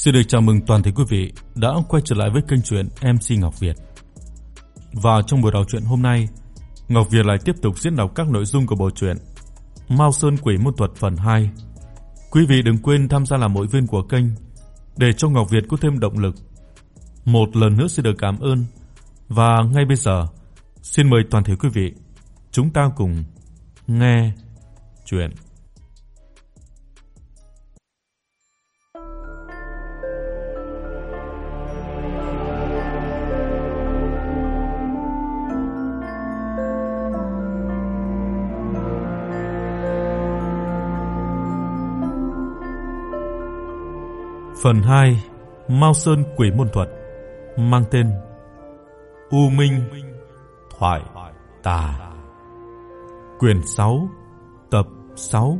Xin được chào mừng toàn thể quý vị đã quay trở lại với kênh truyện MC Ngọc Việt. Và trong buổi đọc truyện hôm nay, Ngọc Việt lại tiếp tục diễn đọc các nội dung của bộ truyện Mao Sơn Quỷ Môn Thuật phần 2. Quý vị đừng quên tham gia làm hội viên của kênh để cho Ngọc Việt có thêm động lực. Một lần nữa xin được cảm ơn và ngay bây giờ xin mời toàn thể quý vị chúng ta cùng nghe truyện Phần 2: Mao Sơn Quỷ môn thuật mang tên U Minh Thoại Tà. Quyển 6, tập 6.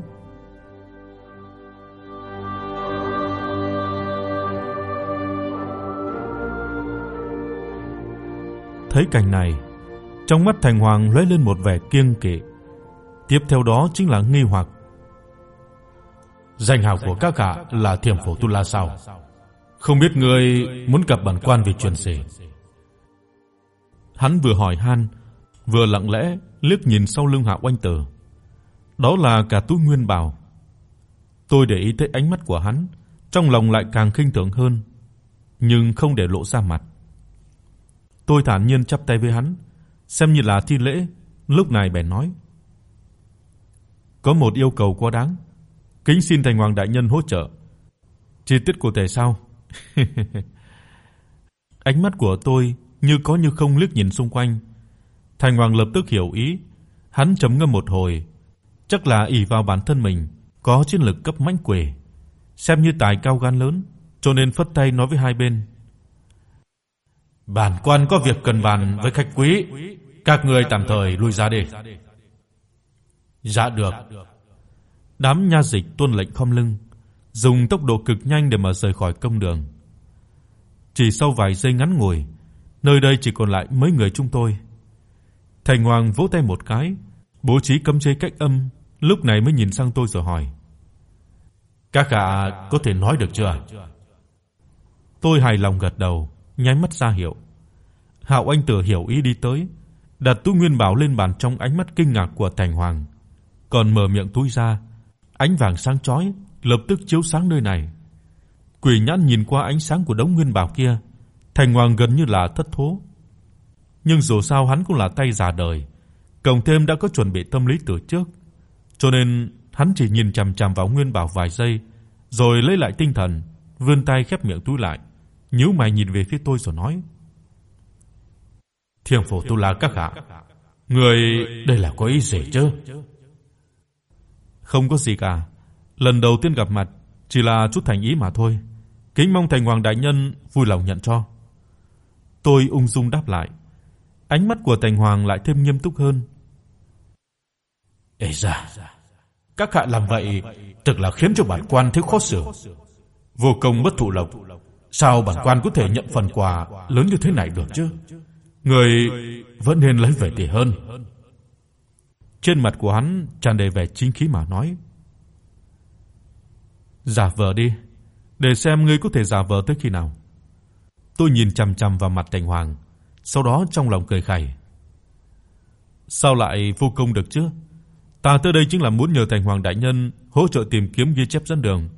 Thấy cảnh này, trong mắt Thành Hoàng lóe lên một vẻ kiêng kỵ. Tiếp theo đó chính là nghi hoặc Danh hào của các hạ là Thiểm Phổ Tu La sao? Không biết ngươi muốn gặp bản quan về chuyện gì? Hắn vừa hỏi han, vừa lặng lẽ liếc nhìn sau lưng Hạ Oanh Tử. Đó là cả Tú Nguyên Bảo. Tôi để ý tới ánh mắt của hắn, trong lòng lại càng khinh thường hơn, nhưng không để lộ ra mặt. Tôi thản nhiên chắp tay với hắn, xem như là thi lễ, lúc này bèn nói: "Có một yêu cầu quá đáng, kính xin thành hoàng đại nhân hỗ trợ. Chi tiết cụ thể sao?" Ánh mắt của tôi như có như không liếc nhìn xung quanh. Thành Hoàng lập tức hiểu ý, hắn trầm ngâm một hồi, chắc là ỷ vào bản thân mình có chiến lực cấp mãnh quỷ, xem như tài cao gan lớn, cho nên phất tay nói với hai bên. Bản quan có việc cần bàn với khách quý, các ngươi tạm thời lui ra đi. Dạ được. Đám nha dịch tuân lệnh khom lưng, dùng tốc độ cực nhanh để mà rời khỏi công đường. Chỉ sau vài giây ngắn ngủi, nơi đây chỉ còn lại mấy người chúng tôi. Thành Hoàng vỗ tay một cái, bố trí cấm chế cách âm, lúc này mới nhìn sang tôi rồi hỏi: "Các hạ có thể nói được chưa?" Tôi hài lòng gật đầu, nháy mắt ra hiệu. Hạo Anh Tử hiểu ý đi tới, đặt túi nguyên bảo lên bàn trong ánh mắt kinh ngạc của Thành Hoàng, còn mở miệng túi ra, ánh vàng sáng chói lập tức chiếu sáng nơi này. Quỷ nhãn nhìn qua ánh sáng của đống nguyên bảo kia, Thành Hoàng gần như là thất thố. Nhưng dù sao hắn cũng là tay già đời, cộng thêm đã có chuẩn bị tâm lý từ trước, cho nên hắn chỉ nhìn chằm chằm vào nguyên bảo vài giây, rồi lấy lại tinh thần, vươn tay khép miệng túi lại, nhíu mày nhìn về phía tôi rồi nói: "Thiên Phổ Tu La các hạ, người đây là có ý gì chứ?" "Không có gì cả, lần đầu tiên gặp mặt, chỉ là chút thành ý mà thôi." Kính mong Thành Hoàng đại nhân vui lòng nhận cho. Tôi ung dung đáp lại. Ánh mắt của Thành Hoàng lại thêm nghiêm túc hơn. "Ê da, các hạ làm vậy thực là khiến cho bản quan thấy khó xử. Vô công bất thụ lộc, sao bản quan có thể nhận phần quà lớn như thế này được chứ? Người vẫn nên lấy về thì hơn." Trên mặt của hắn tràn đầy vẻ chính khí mà nói: "Giả vờ đi." để xem ngươi có thể giả vờ tới khi nào. Tôi nhìn chằm chằm vào mặt Thành Hoàng, sau đó trong lòng cười khẩy. Sao lại vô công được chứ? Ta tới đây chính là muốn nhờ Thành Hoàng đại nhân hỗ trợ tìm kiếm ghi chép dẫn đường,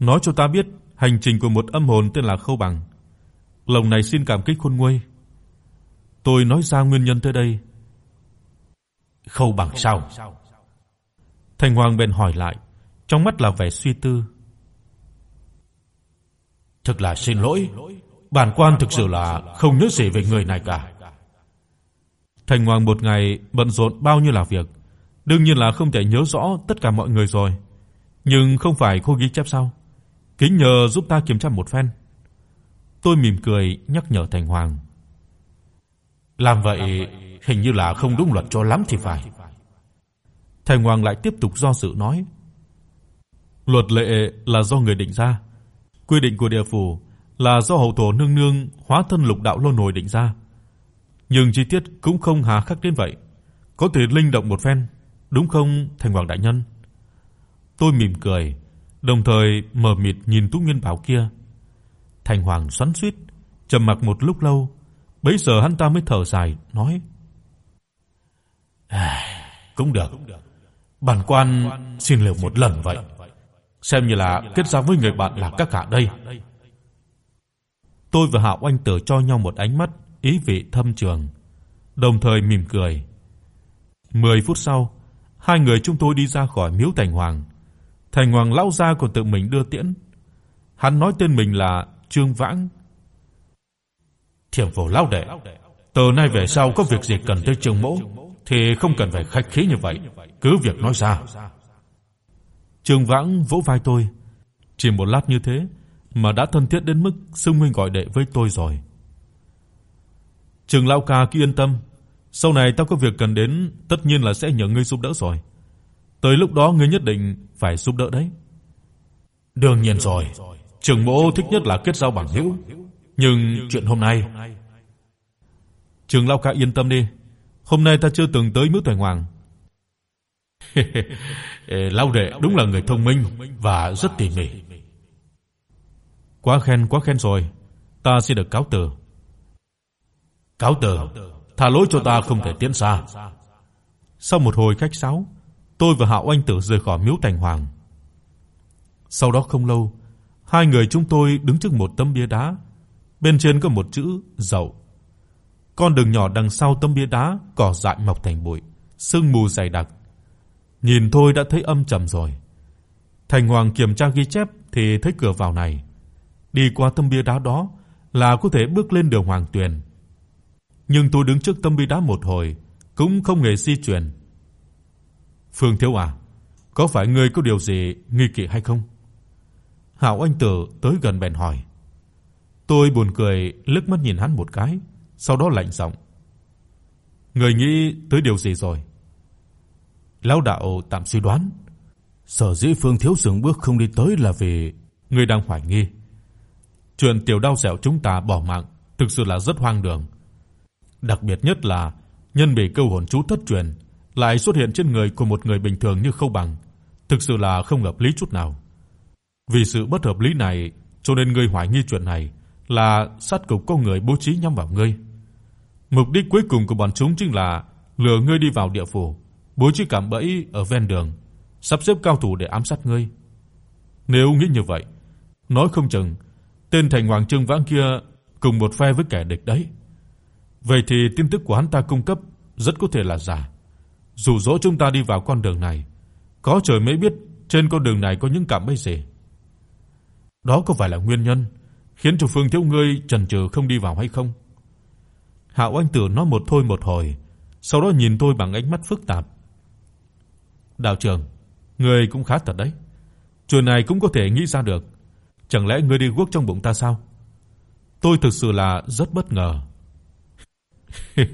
nói cho ta biết hành trình của một âm hồn tên là Khâu Bằng. Lòng này xin cảm kích khôn nguôi. Tôi nói ra nguyên nhân tới đây. Khâu Bằng sau. Thành Hoàng bèn hỏi lại, trong mắt là vẻ suy tư. Thực là xin lỗi, bản quan thực sự là không nhớ gì về người này cả. Thành Hoàng một ngày bận rộn bao nhiêu là việc, đương nhiên là không thể nhớ rõ tất cả mọi người rồi. Nhưng không phải cô ghi chép sao? Kính nhờ giúp ta kiểm tra một phen. Tôi mỉm cười nhắc nhở Thành Hoàng. Làm vậy hình như là không đúng luật cho lắm thì phải. Thầy Hoàng lại tiếp tục do dự nói. Luật lệ là do người định ra, Quy định của địa phủ là do hậu thổ nương nương hóa thân lục đạo luân hồi định ra. Nhưng chi tiết cũng không hà khắc đến vậy, có thể linh động một phen, đúng không, Thành Hoàng đại nhân? Tôi mỉm cười, đồng thời mở mịt nhìn Tú Nguyên Bảo kia. Thành Hoàng xoắn xuýt, trầm mặc một lúc lâu, bấy giờ hắn ta mới thở dài nói: "Cũng được. Bản quan xin liều một lần vậy, xem như là kết giao với người bạn là các hạ đây." Tôi và Hạo Anh Tử cho nhau một ánh mắt ý vị thâm trường, đồng thời mỉm cười. 10 phút sau, hai người chúng tôi đi ra khỏi miếu Thành Hoàng. Thành Hoàng lão gia còn tự mình đưa tiễn. Hắn nói tên mình là Trương Vãng. Thiểm Phổ lão đệ, từ nay về sau có việc gì cần tới Trương mỗ thì không cần phải khách khí như vậy, cứ việc nói ra. Trương Vãng vỗ vai tôi, chỉ một lát như thế mà đã thân thiết đến mức xưng huynh gọi đệ với tôi rồi. Trương lão ca cứ yên tâm, sau này tao có việc cần đến, tất nhiên là sẽ nhờ ngươi giúp đỡ rồi. Tới lúc đó ngươi nhất định phải giúp đỡ đấy. Đương nhiên rồi. Trường mẫu thích nhất là kết giao bằng hữu, nhưng chuyện hôm nay, Trường lão ca yên tâm đi, hôm nay ta chưa từng tới Miếu Thành Hoàng. lão đệ đúng là người thông minh và rất tỉ mỉ. Quá khen quá khen rồi, ta xin được cáo từ. Cáo từ, tha lỗi cho ta không thể tiến xa. Sau một hồi khách sáo, tôi và Hạo Anh Tử rời khỏi Miếu Thành Hoàng. Sau đó không lâu, hai người chúng tôi đứng trước một tấm bia đá, bên trên có một chữ Dậu. Con đường nhỏ đằng sau tấm bia đá cỏ dại mọc thành bụi, sương mù dày đặc. Nhìn thôi đã thấy âm trầm rồi. Thành Hoàng kiểm tra ghi chép thì thấy cửa vào này. Đi qua tấm bia đá đó là có thể bước lên đường Hoàng Tuyền. Nhưng tôi đứng trước tấm bia đá một hồi cũng không hề di chuyển. Phương Thiếu à, có phải ngươi có điều gì nghi kỵ hay không? Hạo Anh Tử tới gần bèn hỏi. Tôi buồn cười liếc mắt nhìn hắn một cái, sau đó lạnh giọng. người nghĩ tới điều gì rồi? Lão đạo tạm suy đoán, sở dĩ Phương Thiếu dừng bước không đi tới là vì người đang hoài nghi. Chuyện tiểu đau dẻo chúng ta bỏ mạng thực sự là rất hoang đường. Đặc biệt nhất là nhân bị câu hồn chú thất truyền lại xuất hiện trên người của một người bình thường như Khâu Bằng, thực sự là không hợp lý chút nào. Vì sự bất hợp lý này, cho nên người hoài nghi chuyện này là sát cục có người bố trí nhắm vào ngươi. Mục đích cuối cùng của bọn chúng chính là lừa ngươi đi vào địa phủ, bố trí cạm bẫy ở ven đường, sắp xếp cao thủ để ám sát ngươi. Nếu nghĩ như vậy, nói không chừng tên thành hoàng Trương Vãng kia cùng một phe với kẻ địch đấy. Vậy thì tin tức của hắn ta cung cấp rất có thể là giả. Dù dỗ chúng ta đi vào con đường này, có trời mới biết trên con đường này có những cạm bẫy gì. Đó có phải là nguyên nhân khiến cho Phương Thiếu ngươi chần chừ không đi vào hay không? Hạo Anh Tử nói một thôi một hồi, sau đó nhìn tôi bằng ánh mắt phức tạp. "Đạo trưởng, ngươi cũng khá thật đấy. Chuyện này cũng có thể nghĩ ra được. Chẳng lẽ ngươi đi guốc trong bụng ta sao?" Tôi thực sự là rất bất ngờ.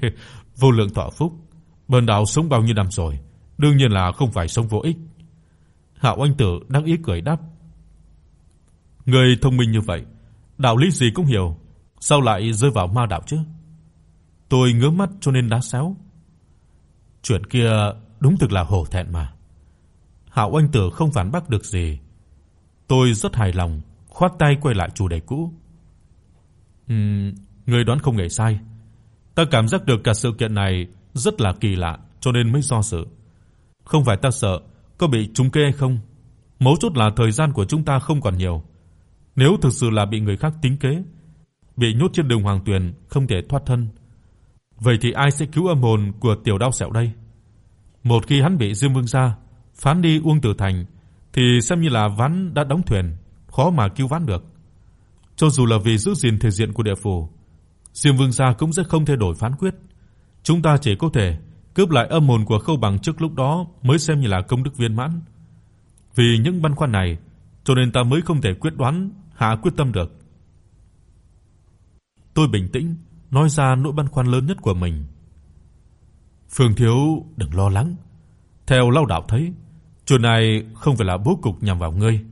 Vô lượng thọ phúc, Bần đạo sống bao nhiêu năm rồi, đương nhiên là không phải sống vô ích. Hạo Anh Tử đắc ý cười đáp. Người thông minh như vậy, đạo lý gì cũng hiểu, sao lại rơi vào ma đạo chứ? Tôi ngớ mắt cho nên đá sáo. Chuyện kia đúng thực là hổ thẹn mà. Hạo Anh Tử không phản bác được gì. Tôi rất hài lòng, khoát tay quay lại chủ đề cũ. Ừm, người đoán không hề sai. Ta cảm giác được cả sự kiện này rất là kỳ lạ, cho nên mới do dự. Không phải ta sợ có bị trúng kế hay không, mấu chốt là thời gian của chúng ta không còn nhiều. Nếu thực sự là bị người khác tính kế, bị nhốt trên đường Hoàng Tuyền không thể thoát thân, vậy thì ai sẽ cứu âm hồn của tiểu đao sẹo đây? Một khi hắn bị Diêm Vương gia phán đi Uông Tử Thành thì xem như là ván đã đóng thuyền, khó mà cứu vãn được. Cho dù là vì giữ gìn thể diện của địa phủ, Diêm Vương gia cũng sẽ không thay đổi phán quyết. Chúng ta chỉ có thể cướp lại âm hồn của Khâu Bằng trước lúc đó mới xem như là công đức viên mãn. Vì những băn khoăn này, cho nên ta mới không thể quyết đoán hạ quyết tâm được. Tôi bình tĩnh nói ra nỗi băn khoăn lớn nhất của mình. Phương thiếu đừng lo lắng. Theo lão đạo thấy, chuyện này không phải là bố cục nhằm vào ngươi.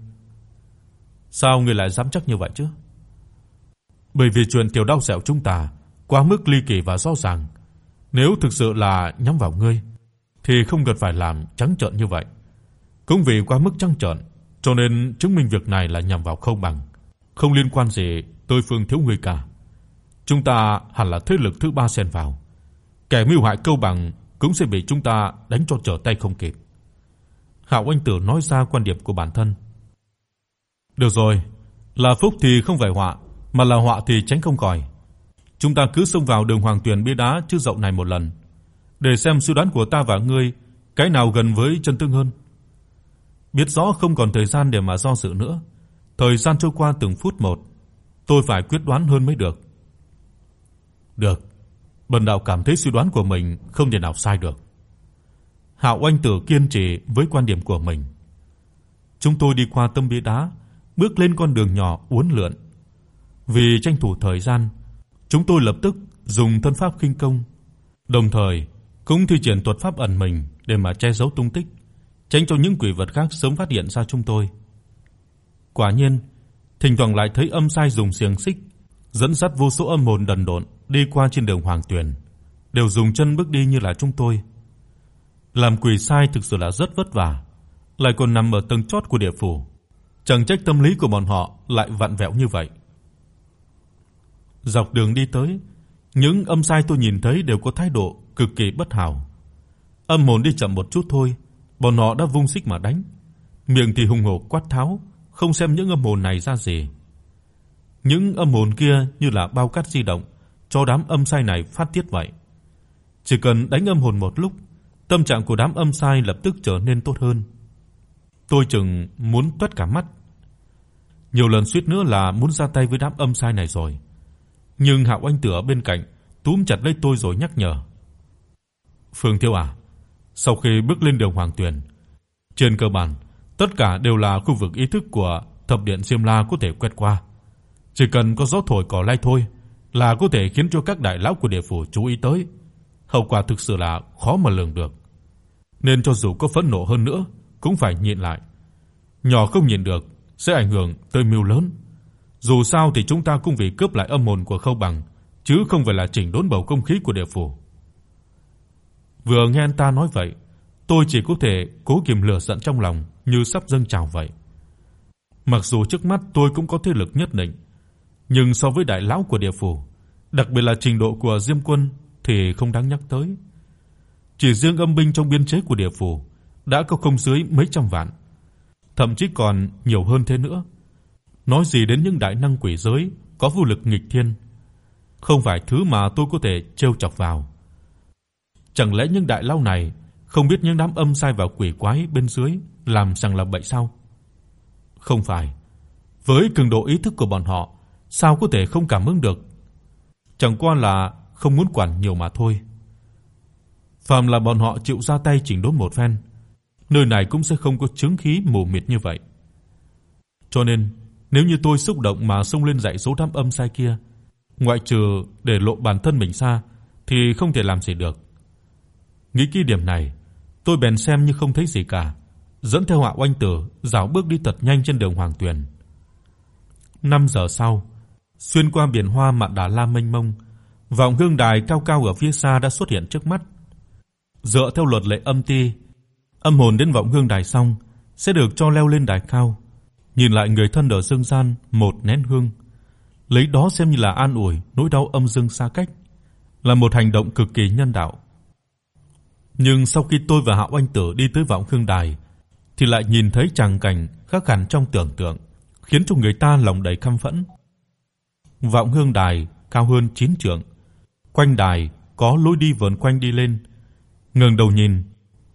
Sao ngươi lại dám chắc như vậy chứ? Bởi vì chuyện tiểu đau dẻo chúng ta quá mức ly kỳ và rõ ràng, nếu thực sự là nhắm vào ngươi thì không cần phải làm trắng trợn như vậy. Cũng vì quá mức trắng trợn, cho nên chứng minh việc này là nhằm vào không Bằng không liên quan gì tới Phương thiếu người cả. Chúng ta hẳn là thế lực thứ ba xen vào. Kẻ mưu hại câu bằng cũng sẽ bị chúng ta đánh cho trở tay không kịp. Hạo Anh Tử nói ra quan điểm của bản thân. Được rồi, là phúc thì không phải họa, mà là họa thì tránh không khỏi. Chúng ta cứ xông vào đường Hoàng Tuyền bia đá chứ rộng này một lần, để xem suy đoán của ta và ngươi cái nào gần với chân tướng hơn. Biết rõ không còn thời gian để mà do dự nữa, thời gian trôi qua từng phút một, tôi phải quyết đoán hơn mới được. Được, Bần đạo cảm thấy suy đoán của mình không thể nào sai được. Hạo Anh Tử kiên trì với quan điểm của mình. Chúng tôi đi qua tâm bia đá, bước lên con đường nhỏ uốn lượn. Vì tranh thủ thời gian, chúng tôi lập tức dùng thân pháp khinh công, đồng thời cũng thi triển thuật pháp ẩn mình để mà che giấu tung tích, tránh cho những quỷ vật khác sớm phát hiện ra chúng tôi. Quả nhiên, thỉnh thoảng lại thấy âm sai dùng xiềng xích dẫn dắt vô số âm hồn đần độn đi qua trên đường Hoàng Tuyền, đều dùng chân bước đi như là chúng tôi. Làm quỷ sai thực sự là rất vất vả, lại còn nằm ở tầng chót của địa phủ, chẳng trách tâm lý của bọn họ lại vặn vẹo như vậy. Dọc đường đi tới, những âm sai tôi nhìn thấy đều có thái độ cực kỳ bất hảo. Âm hồn đi chậm một chút thôi, bọn họ đã vung xích mà đánh, miệng thì hùng hổ quát tháo, không xem những âm hồn này ra gì. Những âm hồn kia như là bao cát di động, cho đám âm sai này phát tiết vậy. Chỉ cần đánh âm hồn một lúc, tâm trạng của đám âm sai lập tức trở nên tốt hơn. Tôi chừng muốn toát cả mắt. Nhiều lần suýt nữa là muốn ra tay với đám âm sai này rồi. Nhưng Hạo Anh Tử ở bên cạnh túm chặt lấy tôi rồi nhắc nhở. "Phương Thiếu à, sau khi bước lên đường Hoàng Tuyền, trên cơ bản tất cả đều là khu vực ý thức của thập điện Diêm La có thể quét qua. Chỉ cần có gió thổi cỏ lay thôi là có thể khiến cho các đại lão của địa phủ chú ý tới. Hậu quả thực sự là khó mà lường được. Nên cho dù có phẫn nộ hơn nữa cũng phải nhịn lại. Nhỏ không nhịn được sẽ ảnh hưởng tới mưu lớn. Dù sao thì chúng ta cũng vì cướp lại âm hồn của Khâu Bằng, chứ không phải là chỉnh đốn bầu không khí của địa phủ. Vừa nghe anh ta nói vậy, tôi chỉ có thể cố kiềm lửa giận trong lòng như sắp dâng trào vậy. Mặc dù trước mắt tôi cũng có thế lực nhất định, nhưng so với đại lão của địa phủ, đặc biệt là trình độ của Diêm Quân thì không đáng nhắc tới. Chỉ riêng âm binh trong biên chế của địa phủ đã có không dưới mấy trăm vạn, thậm chí còn nhiều hơn thế nữa. Nói gì đến những đại năng quỷ giới có vô lực nghịch thiên, không phải thứ mà tôi có thể trêu chọc vào. Chẳng lẽ những đại lão này không biết những đám âm sai và quỷ quái bên dưới làm rằng là bậy sao? Không phải. Với cường độ ý thức của bọn họ, sao có thể không cảm ứng được? Chẳng qua là không muốn quản nhiều mà thôi. Phàm là bọn họ chịu ra tay chỉnh đốn một phen, nơi này cũng sẽ không có chứng khí mù mịt như vậy. Cho nên, nếu như tôi xúc động mà xông lên dạy số đám âm sai kia, ngoại trừ để lộ bản thân mình ra thì không thể làm gì được. Nghĩ kỹ điểm này, tôi bèn xem như không thấy gì cả, dẫn theo họa Oanh Tử rảo bước đi thật nhanh trên đường Hoàng Tuyền. 5 giờ sau, xuyên qua biển hoa mạn đà la mênh mông, vọng hương đài cao cao ở phía xa đã xuất hiện trước mắt. Dựa theo luật lệ âm ti, âm hồn đến vọng hương đài xong sẽ được cho leo lên đài cao, nhìn lại người thân ở dương gian một nén hương, lấy đó xem như là an ủi nỗi đau âm dương xa cách, là một hành động cực kỳ nhân đạo. Nhưng sau khi tôi và Hạo Anh Tử đi tới vọng hương đài thì lại nhìn thấy tràng cảnh khác hẳn trong tưởng tượng, khiến cho người ta lòng đầy căm phẫn. Vọng hương đài cao hơn 9 trượng, quanh đài có lối đi vờn quanh đi lên. Ngẩng đầu nhìn,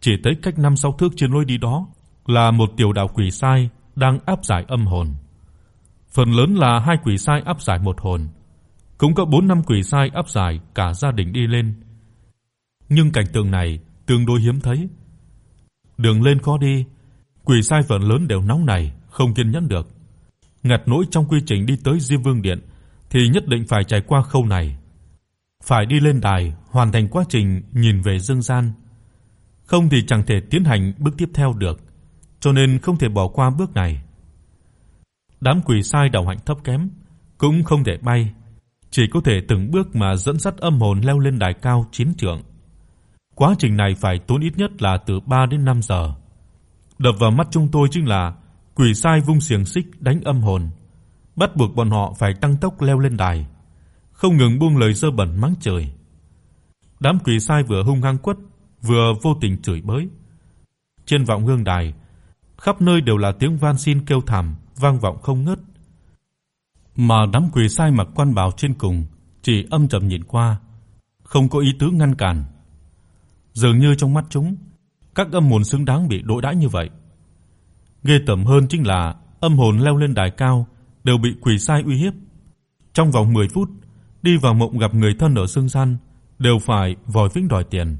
chỉ thấy cách 5 6 thước trên lối đi đó là một tiểu đạo quỷ sai đang áp giải âm hồn. Phần lớn là hai quỷ sai áp giải một hồn, cũng có 4 năm quỷ sai áp giải cả gia đình đi lên. Nhưng cảnh tượng này tương đối hiếm thấy. Đường lên khó đi, quỷ sai phần lớn đều nóng nảy, không kiên nhẫn được. Ngặt nỗi trong quy trình đi tới Diêm Vương điện thì nhất định phải trải qua khâu này. Phải đi lên đài, hoàn thành quá trình nhìn về dương gian. Không thì chẳng thể tiến hành bước tiếp theo được, cho nên không thể bỏ qua bước này. Đám quỷ sai đạo hạnh thấp kém cũng không thể bay, chỉ có thể từng bước mà dẫn dắt âm hồn leo lên đài cao chín trượng. Quá trình này phải tốn ít nhất là từ 3 đến 5 giờ. Đập vào mắt chúng tôi chính là quỷ sai vung xiềng xích đánh âm hồn, bắt buộc bọn họ phải tăng tốc leo lên đài, không ngừng buông lời dơ bẩn mắng trời. Đám quỷ sai vừa hung hăng quất, vừa vô tình chửi bới. Trên vọng hương đài, khắp nơi đều là tiếng van xin kêu thảm vang vọng không ngớt. Mà đám quỷ sai mặc quan bào trên cùng chỉ âm trầm nhìn qua, không có ý tứ ngăn cản. Dường như trong mắt chúng, các âm hồn xứng đáng bị đối đãi như vậy. Ghê tởm hơn chính là âm hồn leo lên đài cao đều bị quỷ sai uy hiếp. Trong vòng 10 phút, đi vào mộng gặp người thân ở dương gian đều phải vòi vĩnh đòi tiền.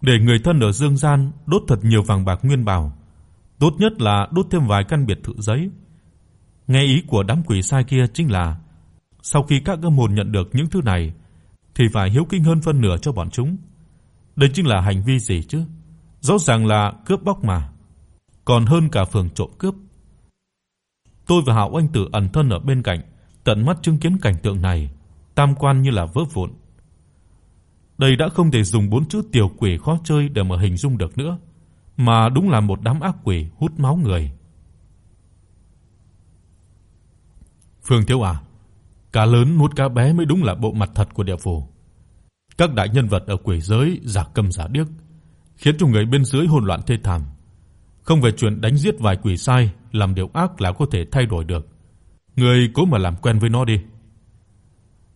Để người thân ở dương gian đốt thật nhiều vàng bạc nguyên bảo, tốt nhất là đốt thêm vài căn biệt thự giấy. Nghe ý của đám quỷ sai kia chính là sau khi các âm hồn nhận được những thứ này thì phải hiếu kính hơn phân nửa cho bọn chúng. Đây chính là hành vi gì chứ? Rõ ràng là cướp bóc mà, còn hơn cả phường trộm cướp. Tôi và Hạo Anh Tử ẩn thân ở bên cạnh, tận mắt chứng kiến cảnh tượng này, tam quan như là vỡ vụn. Đây đã không thể dùng bốn chữ tiểu quỷ khó chơi để mà hình dung được nữa, mà đúng là một đám ác quỷ hút máu người. Phương Thiếu à, cá lớn nuốt cá bé mới đúng là bộ mặt thật của địa phủ. Các đại nhân vật ở quỷ giới giả câm giả điếc, khiến cho người bên dưới hỗn loạn thê thảm. Không về chuyện đánh giết vài quỷ sai, làm điều ác là có thể thay đổi được. Người cố mà làm quen với nó đi.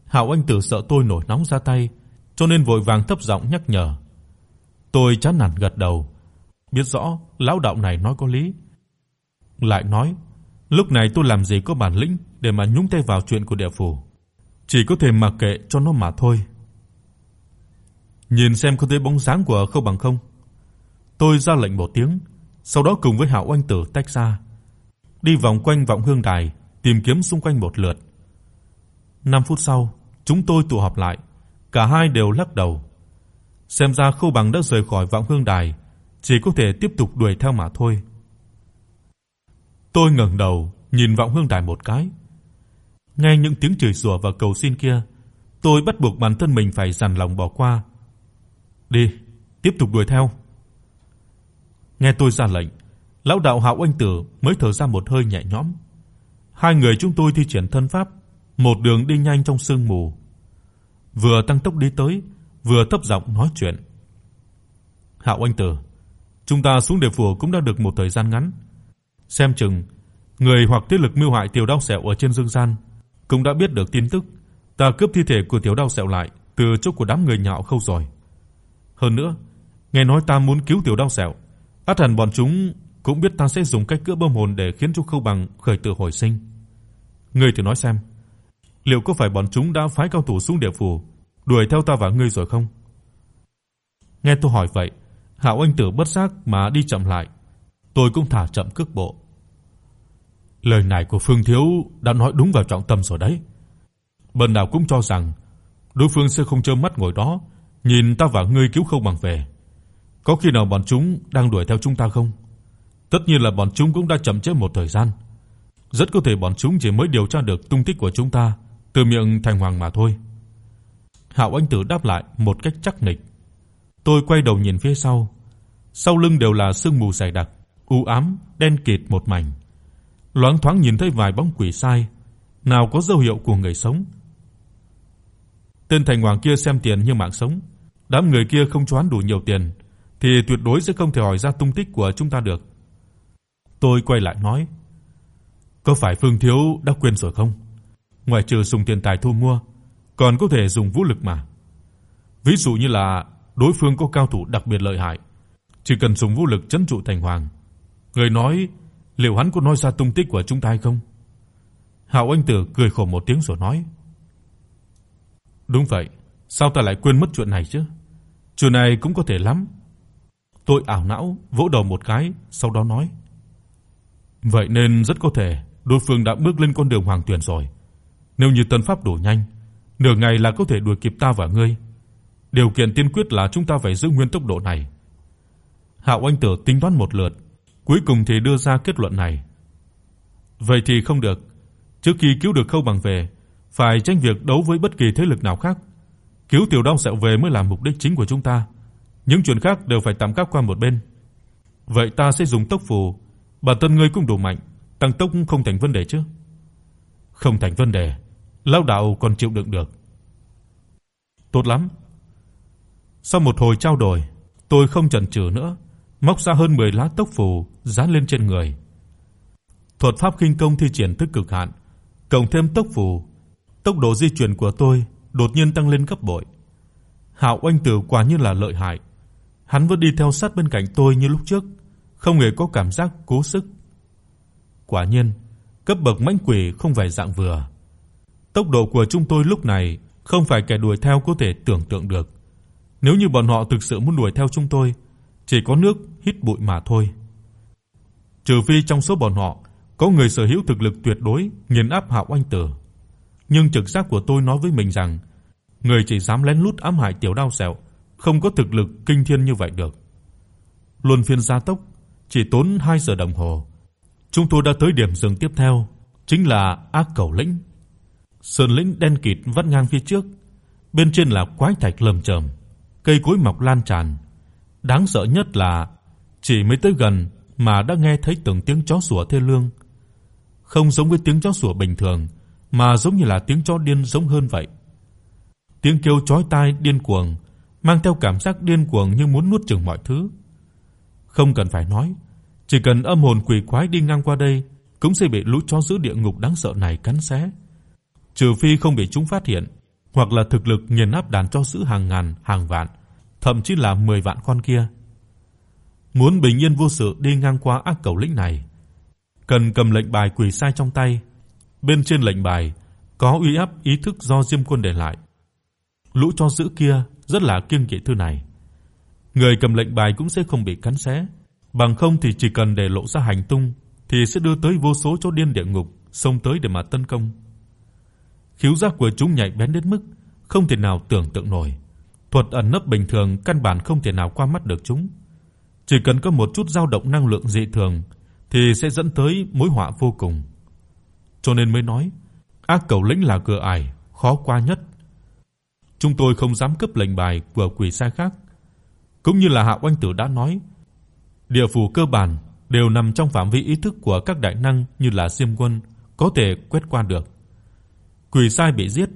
Hạo Anh Tử sợ tôi nổi nóng ra tay, cho nên vội vàng thấp giọng nhắc nhở. Tôi chán nản gật đầu, biết rõ lão đạo này nói có lý. Lại nói, lúc này tôi làm gì có bản lĩnh để mà nhúng tay vào chuyện của địa phủ, chỉ có thể mặc kệ cho nó mà thôi. Nhìn xem có thấy bóng dáng của Khâu Bằng không? Tôi ra lệnh một tiếng, sau đó cùng với Hạo Anh Tử tách ra, đi vòng quanh vọng hương đài, tìm kiếm xung quanh một lượt. 5 phút sau, chúng tôi tụ họp lại, cả hai đều lắc đầu. Xem ra Khâu Bằng đã rời khỏi vọng hương đài, chỉ có thể tiếp tục đuổi theo mà thôi. Tôi ngẩng đầu, nhìn vọng hương đài một cái. Nghe những tiếng chửi rủa và cầu xin kia, tôi bắt buộc bản thân mình phải dằn lòng bỏ qua. Đi, tiếp tục đuổi theo. Nghe tôi ra lệnh, lão đạo Hạo Anh Tử mới thở ra một hơi nhẹ nhõm. Hai người chúng tôi thi triển thân pháp, một đường đi nhanh trong sương mù. Vừa tăng tốc đi tới, vừa thấp giọng nói chuyện. Hạo Anh Tử, chúng ta xuống địa phủ cũng đã được một thời gian ngắn. Xem chừng người hoặc thế lực mưu hại tiểu đao sẹo ở trên dương gian cũng đã biết được tin tức ta cướp thi thể của tiểu đao sẹo lại từ chỗ của đám người nhạo khâu rồi. Hơn nữa, nghe nói ta muốn cứu tiểu đao sẹo, ắt hẳn bọn chúng cũng biết ta sẽ dùng cách cướp bơm hồn để khiến cho Khâu Bằng khởi tử hồi sinh. Ngươi thử nói xem, liệu có phải bọn chúng đã phái cao thủ xuống địa phủ đuổi theo ta và ngươi rồi không? Nghe tôi hỏi vậy, Hạo Anh Tử bất giác mà đi chậm lại. Tôi cũng thả chậm cước bộ. Lời này của Phương thiếu đã nói đúng vào trọng tâm rồi đấy. Bần nào cũng cho rằng đối phương sẽ không trơ mắt ngồi đó nhìn ta và ngươi cứu không bằng về. Có khi nào bọn chúng đang đuổi theo chúng ta không? Tất nhiên là bọn chúng cũng đã chậm trễ một thời gian. Rất có thể bọn chúng chỉ mới điều tra được tung tích của chúng ta từ miệng Thành Hoàng mà thôi. Hạo Anh Tử đáp lại một cách chắc nịch. Tôi quay đầu nhìn phía sau. Sau lưng đều là sương mù dày đặc, u ám, đen kịt một mảnh. Loáng thoáng nhìn thấy vài bóng quỷ sai, nào có dấu hiệu của người sống. Tên Thành Hoàng kia xem tiền như mạng sống, đám người kia không choán đủ nhiều tiền thì tuyệt đối sẽ không thể hỏi ra tung tích của chúng ta được. Tôi quay lại nói, có phải Phương thiếu đã quên rồi không? Ngoài trừ dùng tiền tài thu mua, còn có thể dùng vũ lực mà. Ví dụ như là đối phương có cao thủ đặc biệt lợi hại, chỉ cần dùng vũ lực trấn trụ thành hoàng. Người nói, liệu hắn có nói ra tung tích của chúng ta hay không? Hạo Anh Tử cười khổ một tiếng rồi nói: "Đúng vậy, sao ta lại quên mất chuyện này chứ? Chuyện này cũng có thể lắm." Tôi ảo não vỗ đầu một cái, sau đó nói: "Vậy nên rất có thể đối phương đã bước lên con đường hoàng tuyển rồi. Nếu như tân pháp đủ nhanh, nửa ngày là có thể đuổi kịp ta và ngươi. Điều kiện tiên quyết là chúng ta phải giữ nguyên tốc độ này." Hạo Anh Tử tính toán một lượt, cuối cùng thì đưa ra kết luận này. Vậy thì không được, trước khi cứu được Khâu Bằng về, phải tranh việc đấu với bất kỳ thế lực nào khác. Cứu Tiểu Đông Sẹo về mới là mục đích chính của chúng ta. Những chuyện khác đều phải tạm gác qua một bên. Vậy ta sẽ dùng tốc phù, bản thân ngươi cũng đủ mạnh, tăng tốc không thành vấn đề chứ? Không thành vấn đề, lão đạo còn chịu đựng được. Tốt lắm. Sau một hồi trao đổi, tôi không chần chừ nữa, móc ra hơn 10 lá tốc phù dán lên trên người. Thuật pháp khinh công thi triển tới cực hạn, cộng thêm tốc phù, tốc độ di chuyển của tôi đột nhiên tăng lên gấp bội. Hạo Oanh Tử quả nhiên là lợi hại. Hắn vẫn đi theo sát bên cạnh tôi như lúc trước, không hề có cảm giác cố sức. Quả nhiên, cấp bậc mãnh quỷ không phải dạng vừa. Tốc độ của chúng tôi lúc này không phải kẻ đuổi theo có thể tưởng tượng được. Nếu như bọn họ thực sự muốn đuổi theo chúng tôi, chỉ có nước hít bụi mà thôi. Trừ phi trong số bọn họ có người sở hữu thực lực tuyệt đối nghiền áp Hạo Anh Tử. Nhưng trực giác của tôi nói với mình rằng, người chỉ dám lén lút ám hại tiểu đao sẹo, không có thực lực kinh thiên như vậy được. Luân phiên gia tốc, chỉ tốn 2 giờ đồng hồ. Chúng tôi đã tới điểm dừng tiếp theo, chính là Ác Cẩu lĩnh. Sơn lĩnh đen kịt vắt ngang phía trước, bên trên là quái thạch lởm chởm, cây cối mọc lan tràn. Đáng sợ nhất là chỉ mới tới gần mà đã nghe thấy từng tiếng chó sủa thê lương. Không giống với tiếng chó sủa bình thường, mà giống như là tiếng chó điên giống hơn vậy. Tiếng kêu chói tai điên cuồng, mang theo cảm giác điên cuồng như muốn nuốt chửng mọi thứ. Không cần phải nói, chỉ cần âm hồn quỷ quái đi ngang qua đây cũng sẽ bị lũ chó dữ địa ngục đáng sợ này cắn xé. Trừ phi không bị chúng phát hiện, hoặc là thực lực nghiền áp đàn chó dữ hàng ngàn, hàng vạn, thậm chí là 10 vạn con kia. Muốn bình yên vô sự đi ngang qua ác cầu lĩnh này, cần cầm lệnh bài quỷ sai trong tay. Bên trên lệnh bài có uy áp ý thức do Diêm Quân để lại. Lũ chó dữ kia rất là kiêng kỵ thứ này. Người cầm lệnh bài cũng sẽ không bị cắn xé, bằng không thì chỉ cần để lộ ra hành tung thì sẽ đưa tới vô số chó điên địa ngục xông tới để mà tấn công. Khiếu giác của chúng nhạy bén đến mức không thể nào tưởng tượng nổi. Thuật ẩn nấp bình thường căn bản không thể nào qua mắt được chúng. Chỉ cần có một chút dao động năng lượng dị thường thì sẽ dẫn tới mối họa vô cùng. Cho nên mới nói, ác cầu lĩnh là cửa ải khó qua nhất. Chúng tôi không dám cướp lệnh bài của quỷ sai khác, cũng như là Hạ Oanh Tử đã nói, địa phủ cơ bản đều nằm trong phạm vi ý thức của các đại năng như là Diêm Quân có thể quét qua được. Quỷ sai bị giết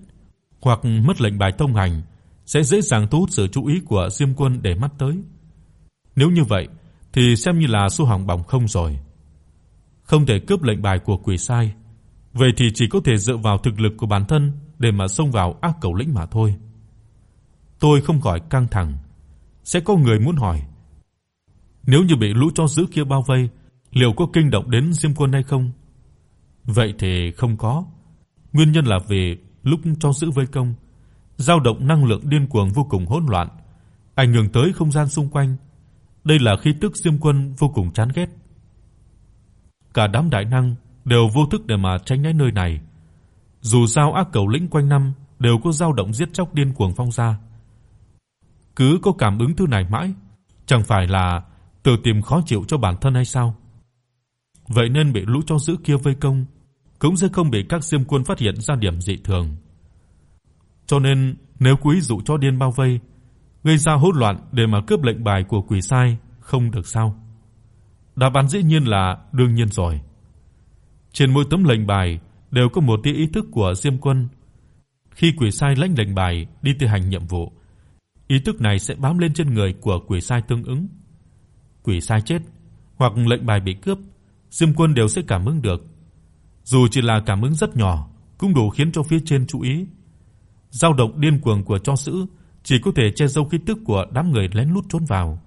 hoặc mất lệnh bài thông hành sẽ dễ dàng thu hút sự chú ý của Diêm Quân để mắt tới. Nếu như vậy thì xem như là số hỏng bỏng không rồi. Không thể cướp lệnh bài của quỷ sai, vậy thì chỉ có thể dựa vào thực lực của bản thân để mà xông vào ác cầu lĩnh mà thôi. Tôi không khỏi căng thẳng, sẽ có người muốn hỏi, nếu như bị lũ chó dữ kia bao vây, liệu có kinh động đến Diêm Quân hay không? Vậy thì không có. Nguyên nhân là vì lúc chó dữ vây công, dao động năng lượng điên cuồng vô cùng hỗn loạn, ảnh hưởng tới không gian xung quanh. Đây là khí tức Diêm Quân vô cùng chán ghét. Cả đám đại năng đều vô thức để mà tránh né nơi này. Dù sao ác cầu lĩnh quanh năm đều có dao động giết chóc điên cuồng phong ra. Cứ có cảm ứng thứ này mãi, chẳng phải là tự tìm khó chịu cho bản thân hay sao? Vậy nên bị lũ chó dữ kia vây công, cũng sẽ không bị các diêm quân phát hiện ra điểm dị thường. Cho nên, nếu quý dụ cho điên bao vây, gây ra hỗn loạn để mà cướp lệnh bài của quỷ sai không được sao? Đáp án dĩ nhiên là đương nhiên rồi. Trên mỗi tấm lệnh bài đều có một tia ý thức của Diêm Quân. Khi quỷ sai lãnh lệnh bài đi thi hành nhiệm vụ, ý thức này sẽ bám lên trên người của quỷ sai tương ứng. Quỷ sai chết hoặc lệnh bài bị cướp, Diêm Quân đều sẽ cảm ứng được. Dù chỉ là cảm ứng rất nhỏ, cũng đủ khiến cho phía trên chú ý. Dao động điên cuồng của cho sữ chỉ có thể che giấu khí tức của đám người lén lút trốn vào,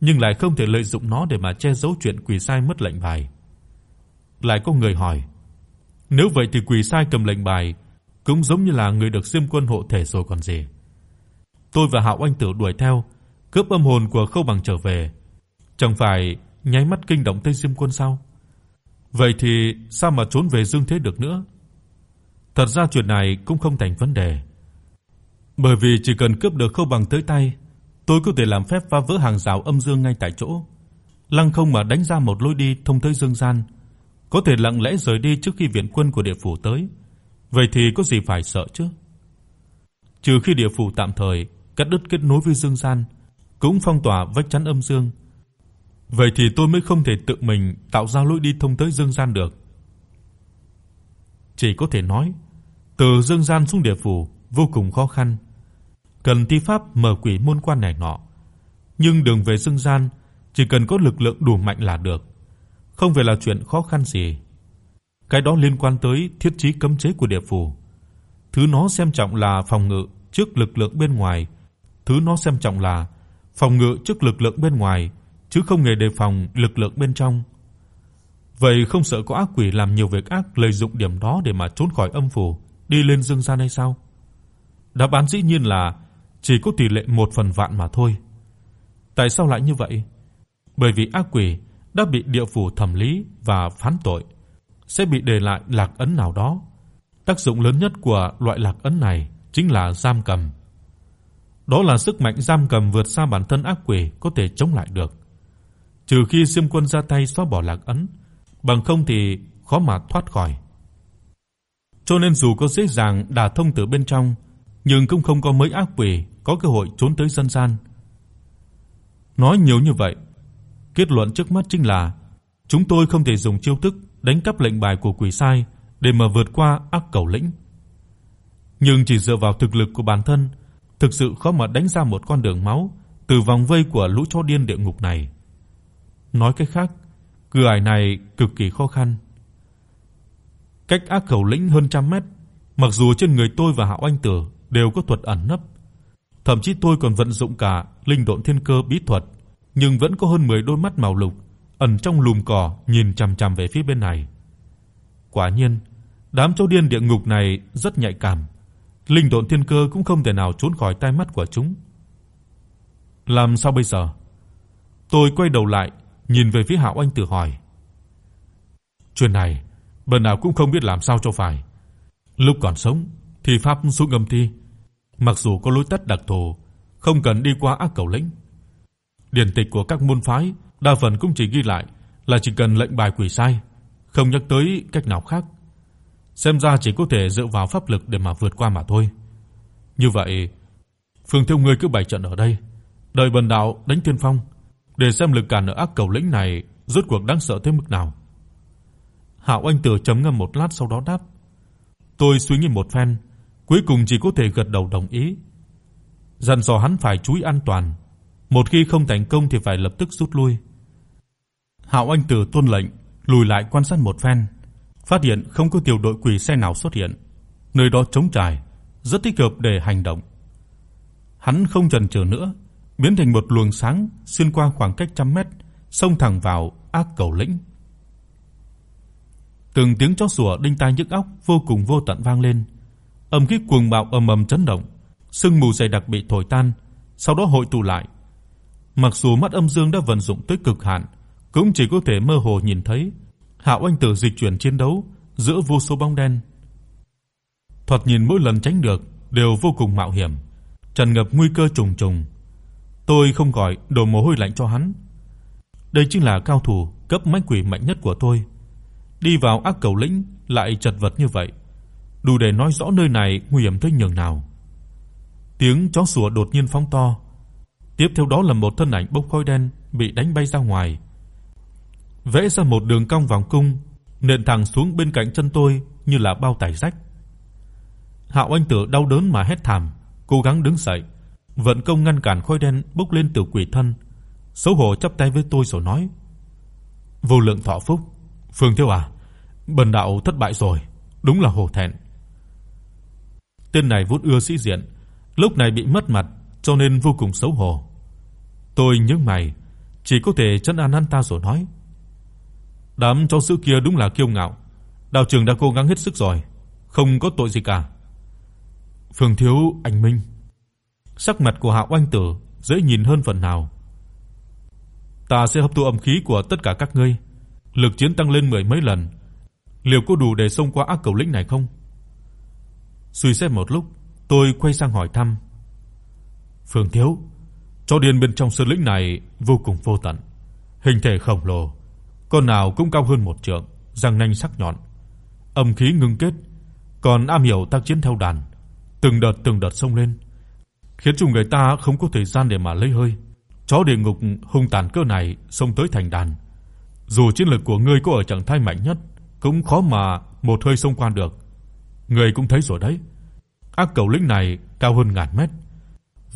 nhưng lại không thể lợi dụng nó để mà che giấu chuyện quỷ sai mất lệnh bài. Lại có người hỏi, nếu vậy thì quỷ sai cầm lệnh bài cũng giống như là người được Diêm Quân hộ thể rồi còn gì. Tôi và Hạo Anh Tử đuổi theo, cướp âm hồn của Khâu Bằng trở về, chẳng phải nháy mắt kinh động Tây Diêm Quân sao? Vậy thì sao mà trốn về Dương Thế được nữa? Thật ra chuyện này cũng không thành vấn đề. Bởi vì chỉ cần cướp được Khâu Bằng tới tay, tôi có thể làm phép phá vỡ hàng rào âm dương ngay tại chỗ, lăng không mà đánh ra một lối đi thông tới dương gian, có thể lặng lẽ rời đi trước khi viện quân của địa phủ tới. Vậy thì có gì phải sợ chứ? Trừ khi địa phủ tạm thời cắt đứt kết nối với dương gian, cũng phong tỏa vách chắn âm dương. Vậy thì tôi mới không thể tự mình tạo ra lối đi thông tới dương gian được. chỉ có thể nói, từ dương gian xuống địa phủ vô cùng khó khăn, cần thi pháp mở quỷ môn quan này nọ. Nhưng đường về dương gian chỉ cần có lực lượng đủ mạnh là được, không phải là chuyện khó khăn gì. Cái đó liên quan tới thiết trí cấm chế của địa phủ. Thứ nó xem trọng là phòng ngự trước lực lượng bên ngoài, thứ nó xem trọng là phòng ngự trước lực lượng bên ngoài, chứ không hề đề phòng lực lượng bên trong. Vậy không sợ có ác quỷ làm nhiều việc ác lợi dụng điểm đó để mà trốn khỏi âm phủ, đi lên dương gian hay sao? Đáp án dĩ nhiên là chỉ có tỷ lệ 1 phần vạn mà thôi. Tại sao lại như vậy? Bởi vì ác quỷ đã bị địa phủ thẩm lý và phán tội, sẽ bị để lại lạc ấn nào đó. Tác dụng lớn nhất của loại lạc ấn này chính là giam cầm. Đó là sức mạnh giam cầm vượt xa bản thân ác quỷ có thể chống lại được. Trừ khi Diêm Quân ra tay xóa bỏ lạc ấn, bằng không thì khó mà thoát khỏi. Cho nên dù có dễ dàng đả thông từ bên trong, nhưng cũng không có mấy ác quỷ có cơ hội trốn tới dân gian. Nói nhiều như vậy, kết luận trước mắt chính là chúng tôi không thể dùng chiêu thức đánh cắp lệnh bài của quỷ sai để mà vượt qua ác cầu lĩnh. Nhưng chỉ dựa vào thực lực của bản thân, thực sự khó mà đánh ra một con đường máu từ vòng vây của lũ chó điên địa ngục này. Nói cách khác, cửa ải này cực kỳ khó khăn. Cách ác khẩu lĩnh hơn trăm mét, mặc dù trên người tôi và Hạo Anh Tử đều có thuật ẩn nấp, thậm chí tôi còn vận dụng cả linh độn thiên cơ bí thuật, nhưng vẫn có hơn 10 đôi mắt màu lục ẩn trong lùm cỏ nhìn chằm chằm về phía bên này. Quả nhiên, đám châu điên địa ngục này rất nhạy cảm, linh độn thiên cơ cũng không thể nào trốn khỏi tai mắt của chúng. Làm sao bây giờ? Tôi quay đầu lại, nhìn về phía Hạo Anh tự hỏi. Chuyện này, bần nào cũng không biết làm sao cho phải. Lúc còn sống thì pháp xuống ngầm thi, mặc dù có lối tắt đặc thù, không cần đi qua ác cầu lĩnh. Điển tịch của các môn phái đa phần cũng chỉ ghi lại là chỉ cần lệnh bài quỷ sai, không nhắc tới cách nào khác. Xem ra chỉ có thể dựa vào pháp lực để mà vượt qua mà thôi. Như vậy, Phương Thiếu ngươi cứ bày trận ở đây, đợi bần đạo đánh tiên phong, để xem lực cản ở ác cầu lĩnh này rốt cuộc đáng sợ tới mức nào. Hạo Anh Tử trầm ngâm một lát sau đó đáp: Tôi suy nghĩ một phen, cuối cùng chỉ có thể gật đầu đồng ý. Dặn dò hắn phải chú ý an toàn, một khi không thành công thì phải lập tức rút lui. Hạo Anh Tử tuân lệnh, lùi lại quan sát một phen, phát hiện không có tiểu đội quỷ xe nào xuất hiện, nơi đó trống trải, rất thích hợp để hành động. Hắn không chần chừ nữa, biến thành một luồng sáng xuyên qua khoảng cách trăm mét, xông thẳng vào ác cầu lĩnh. Từng tiếng chó sủa đinh tai nhức óc vô cùng vô tận vang lên. Âm khí cuồng bạo ầm ầm chấn động, sương mù dày đặc bị thổi tan, sau đó hội tụ lại. Mặc dù mắt âm dương đã vận dụng tới cực hạn, cũng chỉ có thể mơ hồ nhìn thấy Hạo Anh Tử dịch chuyển chiến đấu giữa vô số bóng đen. Thoạt nhìn mỗi lần tránh được đều vô cùng mạo hiểm, tràn ngập nguy cơ trùng trùng. Tôi không gọi đổ mồ hôi lạnh cho hắn. Đây chính là cao thủ cấp mãnh quỷ mạnh nhất của tôi. Đi vào ác cầu lĩnh lại chật vật như vậy, đủ để nói rõ nơi này nguy hiểm tới nhường nào. Tiếng chó sủa đột nhiên phóng to. Tiếp theo đó là một thân ảnh bốc khói đen bị đánh bay ra ngoài. Vẽ ra một đường cong vòng cung, nện thẳng xuống bên cạnh chân tôi như là bao tải rách. Hạo Anh Tử đau đớn mà hét thảm, cố gắng đứng dậy, vận công ngăn cản khói đen bốc lên từ quỷ thân, xấu hổ chắp tay với tôi rồi nói: "Vô lượng thọ phúc, Phương Thiếu à, bần đạo thất bại rồi, đúng là hổ thẹn." Tên này vốn ưa sĩ diện, lúc này bị mất mặt cho nên vô cùng xấu hổ. Tôi nhướng mày, chỉ có thể trấn an hắn ta rồi nói: "Đám chó sứ kia đúng là kiêu ngạo, đạo trưởng đã cố gắng hết sức rồi, không có tội gì cả." Phương thiếu anh minh. Sắc mặt của Hạ Oanh Tử dễ nhìn hơn phần nào. Ta sẽ hấp thu âm khí của tất cả các ngươi, lực chiến tăng lên mười mấy lần. Liệu có đủ để xông qua ác cầu lĩnh này không? Suy xét một lúc, tôi quay sang hỏi thăm. Phương thiếu, chó điên bên trong sơn lĩnh này vô cùng vô tận, hình thể khổng lồ, con nào cũng cao hơn một trượng, răng nanh sắc nhọn, âm khí ngưng kết, còn am hiểu tác chiến theo đàn, từng đợt từng đợt xông lên, khiến chúng người ta không có thời gian để mà lấy hơi. Chó địa ngục hung tàn cỡ này xông tới thành đàn, dù chiến lực của ngươi có ở trạng thái mạnh nhất, cũng khó mà một hơi xông qua được. Người cũng thấy rồi đấy. Ác cầu lĩnh này cao hơn ngàn mét.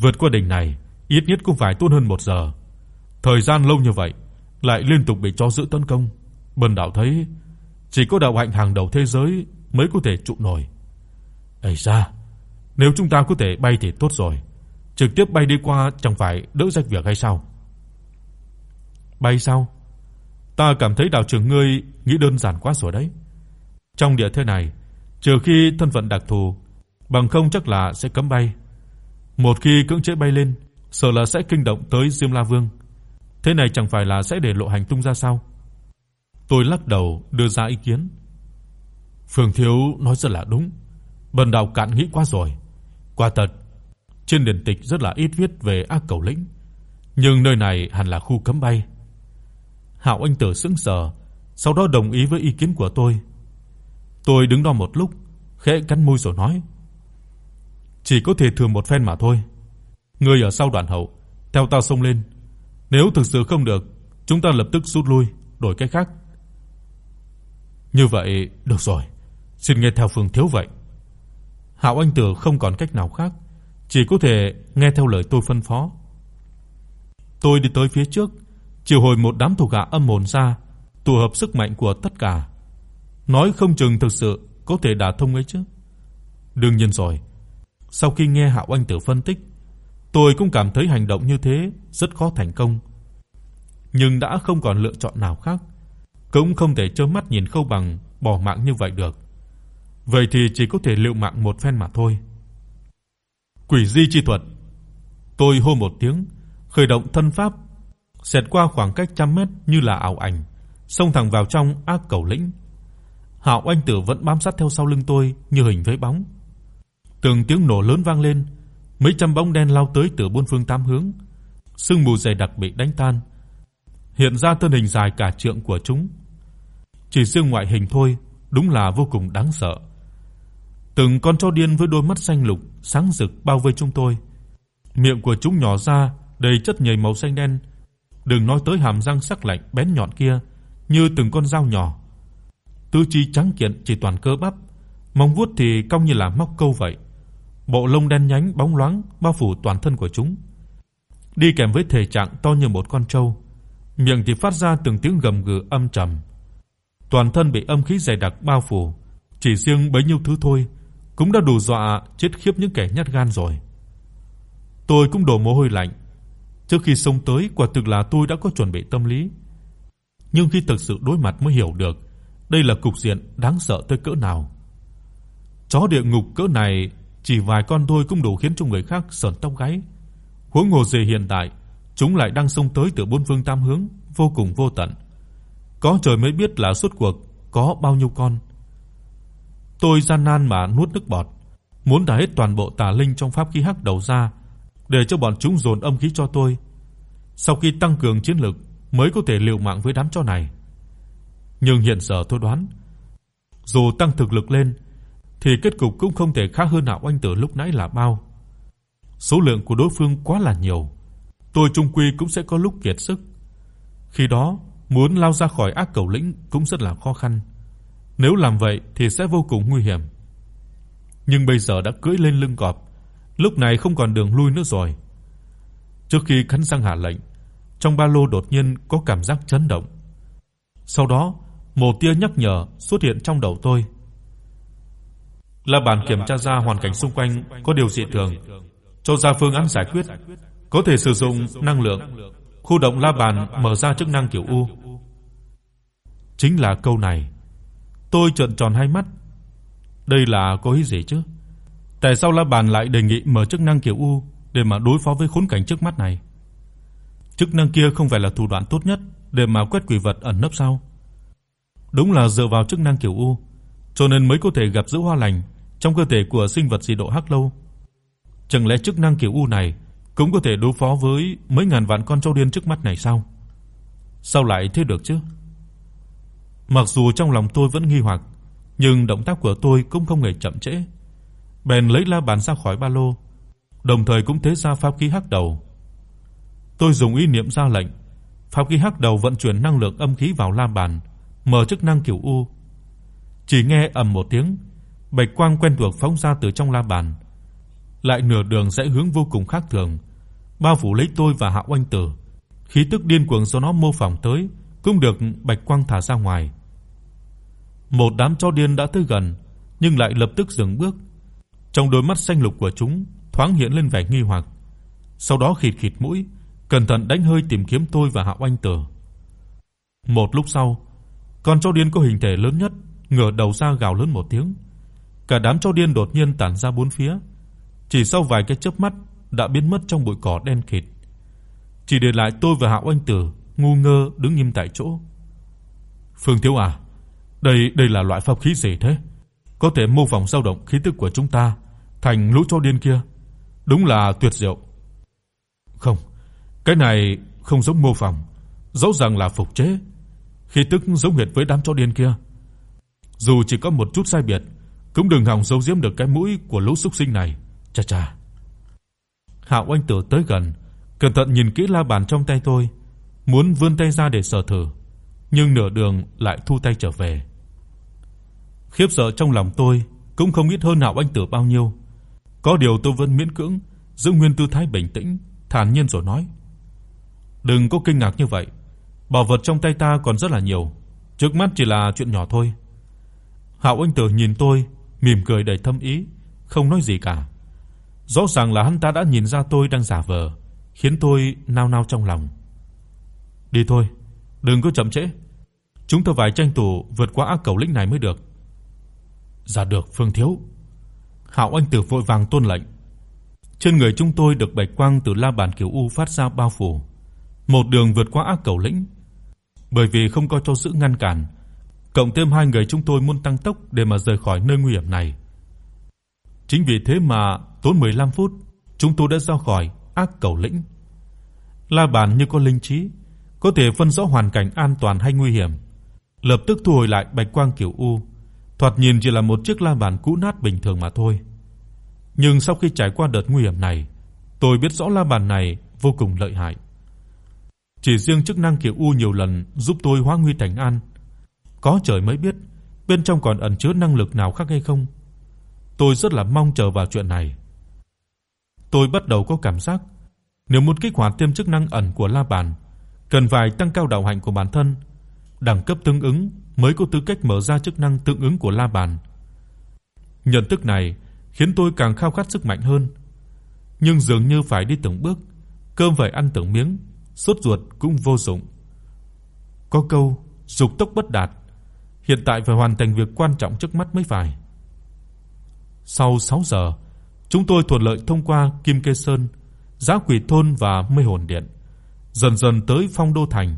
Vượt qua đỉnh này ít nhất cũng phải tốn hơn 1 giờ. Thời gian lâu như vậy lại liên tục bị chó dữ tấn công, Bần đạo thấy chỉ có đạo hạnh hàng đầu thế giới mới có thể trụ nổi. Ấy da, nếu chúng ta có thể bay thì tốt rồi, trực tiếp bay đi qua chẳng phải đỡ rách việc hay sao? Bay sao? Ta cảm thấy đạo trưởng ngươi nghĩ đơn giản quá rồi đấy. Trong địa thế này, trừ khi thân phận đặc thù, bằng không chắc là sẽ cấm bay. Một khi cưỡng chế bay lên, sợ là sẽ kinh động tới Diêm La Vương. Thế này chẳng phải là sẽ để lộ hành tung ra sao? Tôi lắc đầu đưa ra ý kiến. Phương thiếu nói rất là đúng. Bần đạo cạn nghĩ quá rồi. Quả thật, trên điển tịch rất là ít viết về ác cầu lĩnh, nhưng nơi này hẳn là khu cấm bay. Hạo Anh Tử sững sờ, sau đó đồng ý với ý kiến của tôi. Tôi đứng đó một lúc, khẽ cắn môi rồi nói: "Chỉ có thể thử một phen mà thôi. Ngươi ở sau đoàn hậu, theo ta xông lên. Nếu thực sự không được, chúng ta lập tức rút lui, đổi cách khác." Như vậy, được rồi, xin nghe theo Phương thiếu vậy. Hạo Anh Tử không còn cách nào khác, chỉ có thể nghe theo lời tôi phân phó. Tôi đi tới phía trước, triệu hồi một đám thuộc hạ âm hồn ra, tụ hợp sức mạnh của tất cả. Nói không chừng thực sự có thể đả thông ấy chứ. Đương nhiên rồi. Sau khi nghe Hạo Anh Tử phân tích, tôi cũng cảm thấy hành động như thế rất khó thành công. Nhưng đã không còn lựa chọn nào khác, cũng không thể trơ mắt nhìn Khâu Bằng bỏ mạng như vậy được. Vậy thì chỉ có thể liều mạng một phen mà thôi. Quỷ di chi thuật. Tôi hô một tiếng, khởi động thân pháp, xẹt qua khoảng cách trăm mét như là ảo ảnh, xông thẳng vào trong ác cầu lĩnh. Hạo Anh Tử vẫn bám sát theo sau lưng tôi như hình với bóng. Từng tiếng nổ lớn vang lên, mấy trăm bóng đen lao tới từ bốn phương tám hướng. Sương mù dày đặc bị đánh tan, hiện ra thân hình dài cả trượng của chúng. Chỉ riêng ngoại hình thôi, đúng là vô cùng đáng sợ. Từng con chó điên với đôi mắt xanh lục sáng rực bao vây chúng tôi. Miệng của chúng nhỏ ra đầy chất nhầy màu xanh đen, đừng nói tới hàm răng sắc lạnh bén nhọn kia, như từng con dao nhỏ. Tứ chi trắng kiện chỉ toàn cơ bắp, móng vuốt thì cong như là móc câu vậy. Bộ lông đen nhánh bóng loáng bao phủ toàn thân của chúng. Đi kèm với thể trạng to như một con trâu, miệng thì phát ra từng tiếng gầm gừ âm trầm. Toàn thân bị âm khí dày đặc bao phủ, chỉ riêng bấy nhiêu thứ thôi cũng đã đủ dọa chết khiếp những kẻ nhát gan rồi. Tôi cũng đổ mồ hôi lạnh. Trước khi xông tới, quả thực là tôi đã có chuẩn bị tâm lý. Nhưng khi thực sự đối mặt mới hiểu được, đây là cục diện đáng sợ tới cỡ nào. Chó địa ngục cỡ này, chỉ vài con thôi cũng đủ khiến cho người khác sởn tóc gáy. Huống hồ gì hiện tại, chúng lại đang xông tới từ bốn phương tám hướng, vô cùng vô tận. Có trời mới biết là suốt cuộc có bao nhiêu con. Tôi gian nan mà nuốt nước bọt, muốn đả hết toàn bộ tà linh trong pháp khí hắc đầu ra để cho bọn chúng dồn âm khí cho tôi. Sau khi tăng cường chiến lực mới có thể liều mạng với đám chó này. Nhưng hiện giờ tôi đoán, dù tăng thực lực lên thì kết cục cũng không thể khác hơn nào anh Tử lúc nãy là bao. Số lượng của đối phương quá là nhiều, tôi chung quy cũng sẽ có lúc kiệt sức. Khi đó, muốn lao ra khỏi ác cầu lĩnh cũng rất là khó khăn. Nếu làm vậy thì sẽ vô cùng nguy hiểm. Nhưng bây giờ đã cưỡi lên lưng cọp, lúc này không còn đường lui nữa rồi. Trước khi cắn răng hạ lệnh, trong ba lô đột nhiên có cảm giác chấn động. Sau đó, một tia nhắc nhở xuất hiện trong đầu tôi. La bàn kiểm tra ra hoàn cảnh xung quanh có điều dị thường, cho ra phương án giải quyết, có thể sử dụng năng lượng. Khu động la bàn mở ra chức năng kiểu U. Chính là câu này. Tôi trợn tròn hai mắt. Đây là có ý gì chứ? Tại sao La Bàn lại đề nghị mở chức năng kiểu U để mà đối phó với khốn cảnh trước mắt này? Chức năng kia không phải là thủ đoạn tốt nhất để mà quét quỷ vật ẩn nấp sao? Đúng là dựa vào chức năng kiểu U, cho nên mới có thể gặp giữ hoa lành trong cơ thể của sinh vật dị độ hắc lâu. Chẳng lẽ chức năng kiểu U này cũng có thể đối phó với mấy ngàn vạn con trâu điên trước mắt này sao? Sao lại thế được chứ? Mặc dù trong lòng tôi vẫn nghi hoặc, nhưng động tác của tôi cũng không hề chậm trễ. Bèn lấy la bàn ra khỏi ba lô, đồng thời cũng thế ra pháp khí hắc đầu. Tôi dùng ý niệm ra lệnh, pháp khí hắc đầu vận chuyển năng lượng âm khí vào la bàn, mở chức năng kiểu U. Chỉ nghe ầm một tiếng, bạch quang quen thuộc phóng ra từ trong la bàn, lại nửa đường sẽ hướng vô cùng khác thường, bao phủ lấy tôi và Hạo Anh Tử. Khí tức điên cuồng do nó mô phỏng tới cũng được bạch quang thả ra ngoài. Một đám chó điên đã tới gần, nhưng lại lập tức dừng bước. Trong đôi mắt xanh lục của chúng thoáng hiện lên vẻ nghi hoặc. Sau đó khịt khịt mũi, cẩn thận đánh hơi tìm kiếm tôi và Hạo Anh Tử. Một lúc sau, con chó điên có hình thể lớn nhất ngửa đầu ra gào lớn một tiếng. Cả đám chó điên đột nhiên tản ra bốn phía, chỉ sau vài cái chớp mắt đã biến mất trong bụi cỏ đen kịt. Chỉ để lại tôi và Hạo Anh Tử ngu ngơ đứng im tại chỗ. Phương Thiếu à, đây đây là loại pháp khí gì thế? Có thể mô phỏng dao động khí tức của chúng ta thành lũ chó điên kia. Đúng là tuyệt diệu. Không, cái này không giống mô phỏng, rõ ràng là phục chế. Khí tức giống hệt với đám chó điên kia. Dù chỉ có một chút sai biệt, cũng đừng hòng giấu giếm được cái mũi của lũ súc sinh này. Cha cha. Hạo Anh Tử tới gần, cẩn thận nhìn kỹ la bàn trong tay tôi, muốn vươn tay ra để sờ thử, nhưng nửa đường lại thu tay trở về. Khiếp sợ trong lòng tôi cũng không ít hơn Hạo Anh Tử bao nhiêu. Có điều tôi vẫn miễn cưỡng giữ nguyên tư thái bình tĩnh, thản nhiên rồi nói: "Đừng có kinh ngạc như vậy, bảo vật trong tay ta còn rất là nhiều, trước mắt chỉ là chuyện nhỏ thôi." Hạo Anh Tử nhìn tôi, mỉm cười đầy thâm ý, không nói gì cả. Rõ ràng là hắn ta đã nhìn ra tôi đang giả vờ, khiến tôi nao nao trong lòng. "Đi thôi, đừng có chậm trễ. Chúng ta phải tranh thủ vượt qua ác cầu lĩnh này mới được." "Dạ được, Phương thiếu." Hạo Anh Tử vội vàng tuân lệnh. Trên người chúng tôi được bạch quang từ la bàn kiều u phát ra bao phủ, một đường vượt qua ác cầu lĩnh. Bởi vì không có cho giữ ngăn cản, cộng thêm hai người chúng tôi muốn tăng tốc để mà rời khỏi nơi nguy hiểm này. Chính vì thế mà tốn 15 phút, chúng tôi đã ra khỏi ác cầu lĩnh. La bàn như có linh trí, có thể phân rõ hoàn cảnh an toàn hay nguy hiểm, lập tức thu hồi lại bạch quang kiểu u, thoạt nhìn chỉ là một chiếc la bàn cũ nát bình thường mà thôi. Nhưng sau khi trải qua đợt nguy hiểm này, tôi biết rõ la bàn này vô cùng lợi hại. Chỉ riêng chức năng kiểu u nhiều lần giúp tôi hóa nguy thành an, có trời mới biết bên trong còn ẩn chứa năng lực nào khác hay không. Tôi rất là mong chờ vào chuyện này. Tôi bắt đầu có cảm giác nếu muốn kích hoạt thêm chức năng ẩn của la bàn, cần phải tăng cao đạo hạnh của bản thân, đẳng cấp tương ứng mới có tư cách mở ra chức năng tương ứng của la bàn. Nhận thức này khiến tôi càng khao khát sức mạnh hơn, nhưng dường như phải đi từng bước, cơm phải ăn từng miếng, sốt ruột cũng vô dụng. Có câu dục tốc bất đạt, hiện tại phải hoàn thành việc quan trọng trước mắt mới phải. Sau 6 giờ, chúng tôi thuận lợi thông qua Kim Kê Sơn, Giá Quỷ thôn và Mây Hồn Điện, dần dần tới Phong Đô thành.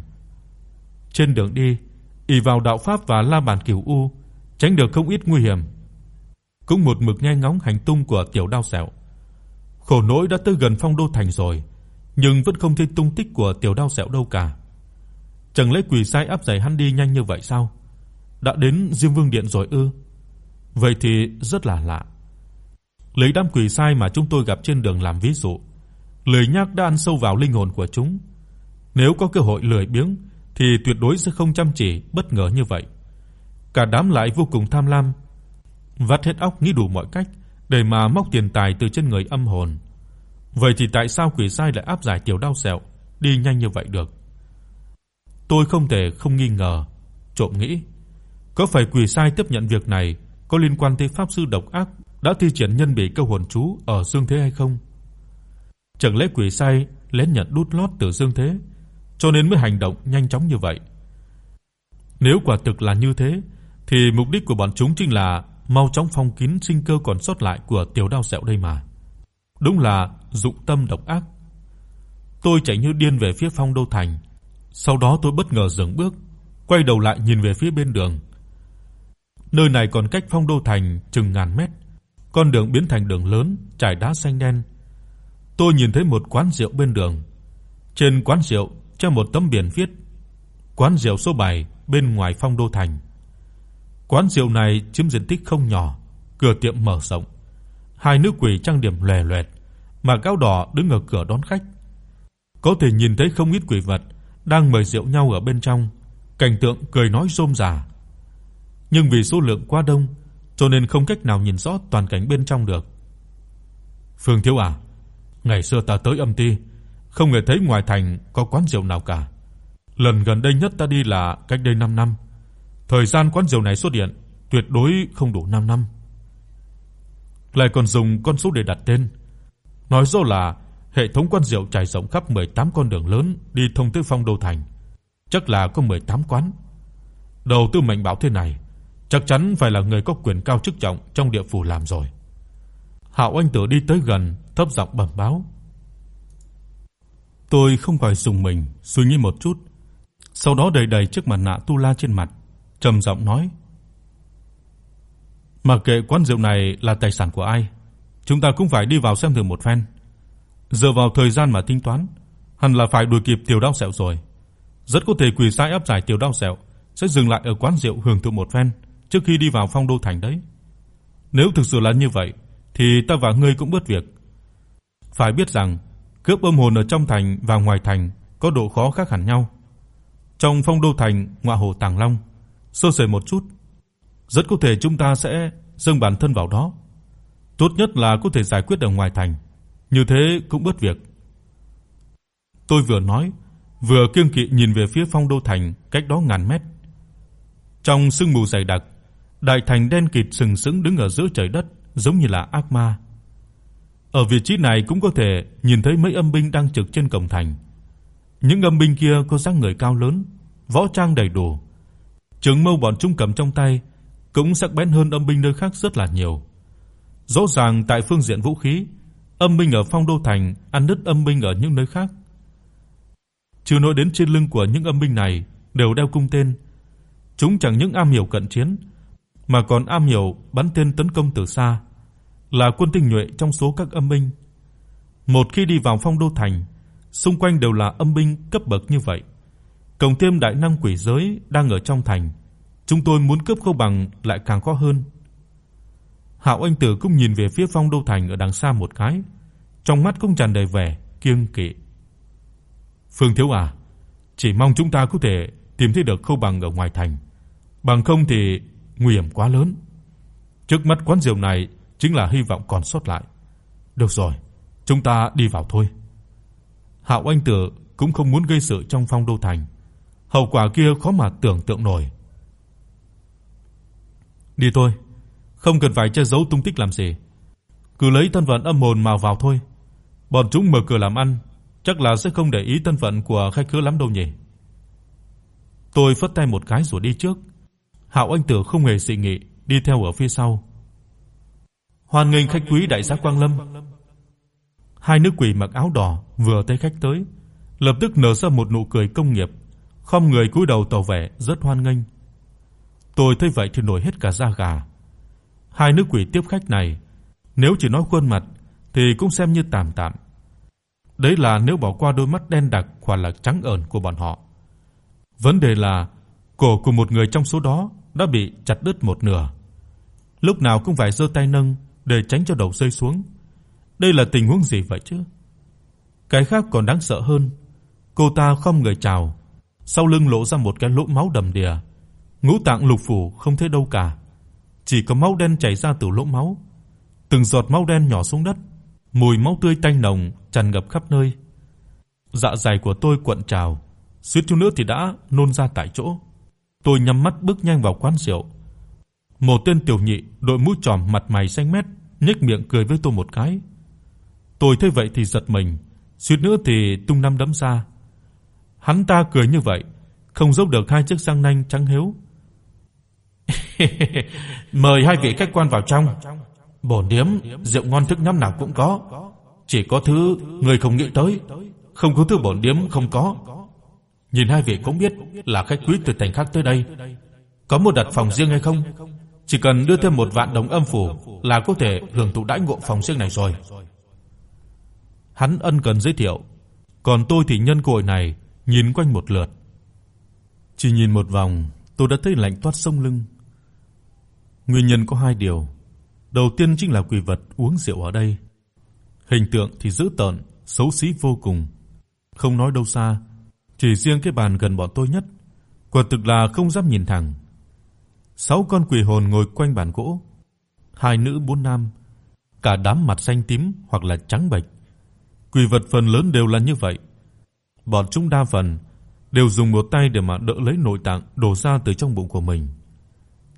Trên đường đi, ỷ vào đạo pháp và La bàn cửu U, tránh được không ít nguy hiểm. Cũng một mực nghe ngóng hành tung của tiểu đao sẹo. Khổ nỗi đã tới gần Phong Đô thành rồi, nhưng vẫn không thấy tung tích của tiểu đao sẹo đâu cả. Chẳng lẽ quỷ sai áp giải hắn đi nhanh như vậy sao? Đã đến Diêm Vương điện rồi ư? Vậy thì rất là lạ. Lấy đám quỷ sai mà chúng tôi gặp trên đường làm ví dụ, lời nhắc đã ăn sâu vào linh hồn của chúng. Nếu có cơ hội lười biếng thì tuyệt đối sẽ không chăm chỉ bất ngờ như vậy. Cả đám lại vô cùng tham lam, vắt hết óc nghĩ đủ mọi cách để mà móc tiền tài từ trên người âm hồn. Vậy thì tại sao quỷ sai lại áp giải tiểu đau sẹo đi nhanh như vậy được? Tôi không thể không nghi ngờ, trộm nghĩ, có phải quỷ sai tiếp nhận việc này có liên quan tới pháp sư độc ác đã thi triển nhân bị câu hồn chú ở Dương Thế hay không? Chẳng lẽ quỷ sai lén nhận đút lót từ Dương Thế, cho nên mới hành động nhanh chóng như vậy? Nếu quả thực là như thế, thì mục đích của bọn chúng chính là mau chóng phong kín sinh cơ còn sót lại của tiểu đao sẹo đây mà. Đúng là dụng tâm độc ác. Tôi chạy như điên về phía Phong Đô thành, sau đó tôi bất ngờ dừng bước, quay đầu lại nhìn về phía bên đường. Nơi này còn cách Phong Đô thành chừng ngàn mét, con đường biến thành đường lớn trải đá xanh đen. Tôi nhìn thấy một quán rượu bên đường. Trên quán rượu treo một tấm biển viết: Quán rượu số 7 bên ngoài Phong Đô thành. Quán rượu này chiếm diện tích không nhỏ, cửa tiệm mở rộng. Hai nữ quỷ trang điểm lòe loẹt, mặc áo đỏ đứng ở cửa đón khách. Có thể nhìn thấy không ít quỷ vật đang mời rượu nhau ở bên trong, cảnh tượng cười nói rôm rả. Nhưng vì số lượng quá đông, cho nên không cách nào nhìn rõ toàn cảnh bên trong được. Phương Thiếu à, ngày xưa ta tới âm ty, không hề thấy ngoài thành có quán rượu nào cả. Lần gần đây nhất ta đi là cách đây 5 năm. Thời gian quán rượu này xuất hiện tuyệt đối không đủ 5 năm. Lại còn dùng con số để đặt tên. Nói rõ là hệ thống quán rượu trải rộng khắp 18 con đường lớn đi thông tới Phong Đô thành. Chắc là có 18 quán. Đầu tư mạnh bảo thế này, chắc chắn phải là người có quyền cao chức trọng trong địa phủ làm rồi. Hạo Anh Tử đi tới gần, thấp giọng bẩm báo. Tôi không khỏi dùng mình, suy nghĩ một chút, sau đó đầy đầy chiếc mặt nạ tu la trên mặt, trầm giọng nói: "Mặc kệ quán rượu này là tài sản của ai, chúng ta cũng phải đi vào xem thử một phen. Dựa vào thời gian mà tính toán, hẳn là phải đuổi kịp Tiểu Đao Sẹo rồi. Rất có thể quỳ sai áp giải Tiểu Đao Sẹo sẽ dừng lại ở quán rượu hưởng thụ một phen trước khi đi vào Phong Đô thành đấy. Nếu thực sự là như vậy, thì ta và ngươi cũng bớt việc. Phải biết rằng, cướp âm hồn ở trong thành và ngoài thành có độ khó khác hẳn nhau. Trong Phong Đô thành, ngọa hồ Tàng Long, sơ sẩy một chút, rất có thể chúng ta sẽ dâng bản thân vào đó. Tốt nhất là có thể giải quyết ở ngoài thành, như thế cũng bớt việc. Tôi vừa nói, vừa kiêng kỵ nhìn về phía Phong Đô thành cách đó ngàn mét. Trong sương mù dày đặc, đại thành đen kịt sừng sững đứng ở giữa trời đất, giống như là ác ma. Ở vị trí này cũng có thể nhìn thấy mấy âm binh đang trực trên cổng thành. Những âm binh kia có dáng người cao lớn, võ trang đầy đủ. Trường mâu bọn chúng cầm trong tay cũng sắc bén hơn âm binh nơi khác rất là nhiều. Rõ ràng tại phương diện vũ khí, âm binh ở Phong Đô thành ăn đứt âm binh ở những nơi khác. Chưa nói đến trên lưng của những âm binh này đều đeo cung tên. Chúng chẳng những am hiểu cận chiến, mà còn am hiểu bắn tên tấn công từ xa, là quân tinh nhuệ trong số các âm binh. Một khi đi vào Phong Đô thành, xung quanh đều là âm binh cấp bậc như vậy. Cổng thêm đại năng quỷ giới đang ở trong thành, chúng tôi muốn cướp Khâu Bằng lại càng khó hơn. Hạo Anh Tử cũng nhìn về phía Phong Đô thành ở đằng xa một cái, trong mắt cũng tràn đầy vẻ kiêng kỵ. Phương thiếu à, chỉ mong chúng ta có thể tìm thấy được Khâu Bằng ở ngoài thành, bằng không thì nguy hiểm quá lớn. Trước mắt quán rượu này chính là hy vọng còn sót lại. Được rồi, chúng ta đi vào thôi. Hạo Anh Tử cũng không muốn gây sự trong Phong Đô thành, hậu quả kia khó mà tưởng tượng nổi. Đi thôi, không cần phải che giấu tung tích làm gì. Cứ lấy thân phận âm hồn mà vào thôi. Bọn chúng mở cửa làm ăn, chắc là sẽ không để ý thân phận của khách khứa lắm đâu nhỉ. Tôi phất tay một cái rồi đi trước. Hạo Anh Tử không hề dị nghị, đi theo ở phía sau. Hoan nghênh khách quý đại gia Quang Lâm. Hai nữ quỷ mặc áo đỏ vừa thấy khách tới, lập tức nở ra một nụ cười công nghiệp, khom người cúi đầu tỏ vẻ rất hoan nghênh. Tôi thấy vậy thì nổi hết cả da gà. Hai nữ quỷ tiếp khách này, nếu chỉ nói khuôn mặt thì cũng xem như tạm tạm. Đấy là nếu bỏ qua đôi mắt đen đặc hoặc là trắng ẩn của bọn họ. Vấn đề là cổ của một người trong số đó đã bị chặt đứt một nửa. Lúc nào cũng phải giơ tay nâng để tránh cho đầu rơi xuống. Đây là tình huống gì vậy chứ? Cái khác còn đáng sợ hơn. Cô ta không người chào, sau lưng lộ ra một cái lỗ máu đầm đìa. Ngũ tạng lục phủ không thấy đâu cả, chỉ có máu đen chảy ra từ lỗ máu. Từng giọt máu đen nhỏ xuống đất, mùi máu tươi tanh nồng tràn ngập khắp nơi. Dạ dày của tôi cuộn trào, suýt chút nữa thì đã nôn ra tại chỗ. Tôi nhắm mắt bước nhanh vào quán rượu. Một tên tiểu nhị đội mũ tròm mặt mày xanh mét, nhếch miệng cười với tôi một cái. Tôi thấy vậy thì giật mình, suýt nữa thì tung năm đấm ra. Hắn ta cười như vậy, không giấu được hai chiếc răng nanh trắng hiếu. Mời hai vị khách quan vào trong. Bổn điếm rượu ngon thức năm nào cũng có, chỉ có thứ người không nghĩ tới, không có thứ bổn điếm không có. Nhìn hai vị cũng biết là khách quý từ thành khác tới đây, có một đặt phòng riêng hay không? Chỉ cần đưa thêm một vạn đồng âm phủ là có thể hưởng thụ đãi ngộ phòng riêng này rồi. Hắn ân cần giới thiệu, còn tôi thì nhân cơ hội này nhìn quanh một lượt. Chỉ nhìn một vòng, tôi đã thấy lạnh toát sống lưng. Nguyên nhân có hai điều. Đầu tiên chính là quỷ vật uống rượu ở đây. Hình tượng thì dữ tợn, xấu xí vô cùng. Không nói đâu xa, chỉ riêng cái bàn gần bọn tôi nhất, quả thực là không dám nhìn thẳng. Sáu con quỷ hồn ngồi quanh bàn gỗ, hai nữ bốn nam, cả đám mặt xanh tím hoặc là trắng bệch. Quỷ vật phần lớn đều là như vậy. Bọn chúng đa phần đều dùng một tay để mà đỡ lấy nội tạng đổ ra từ trong bụng của mình.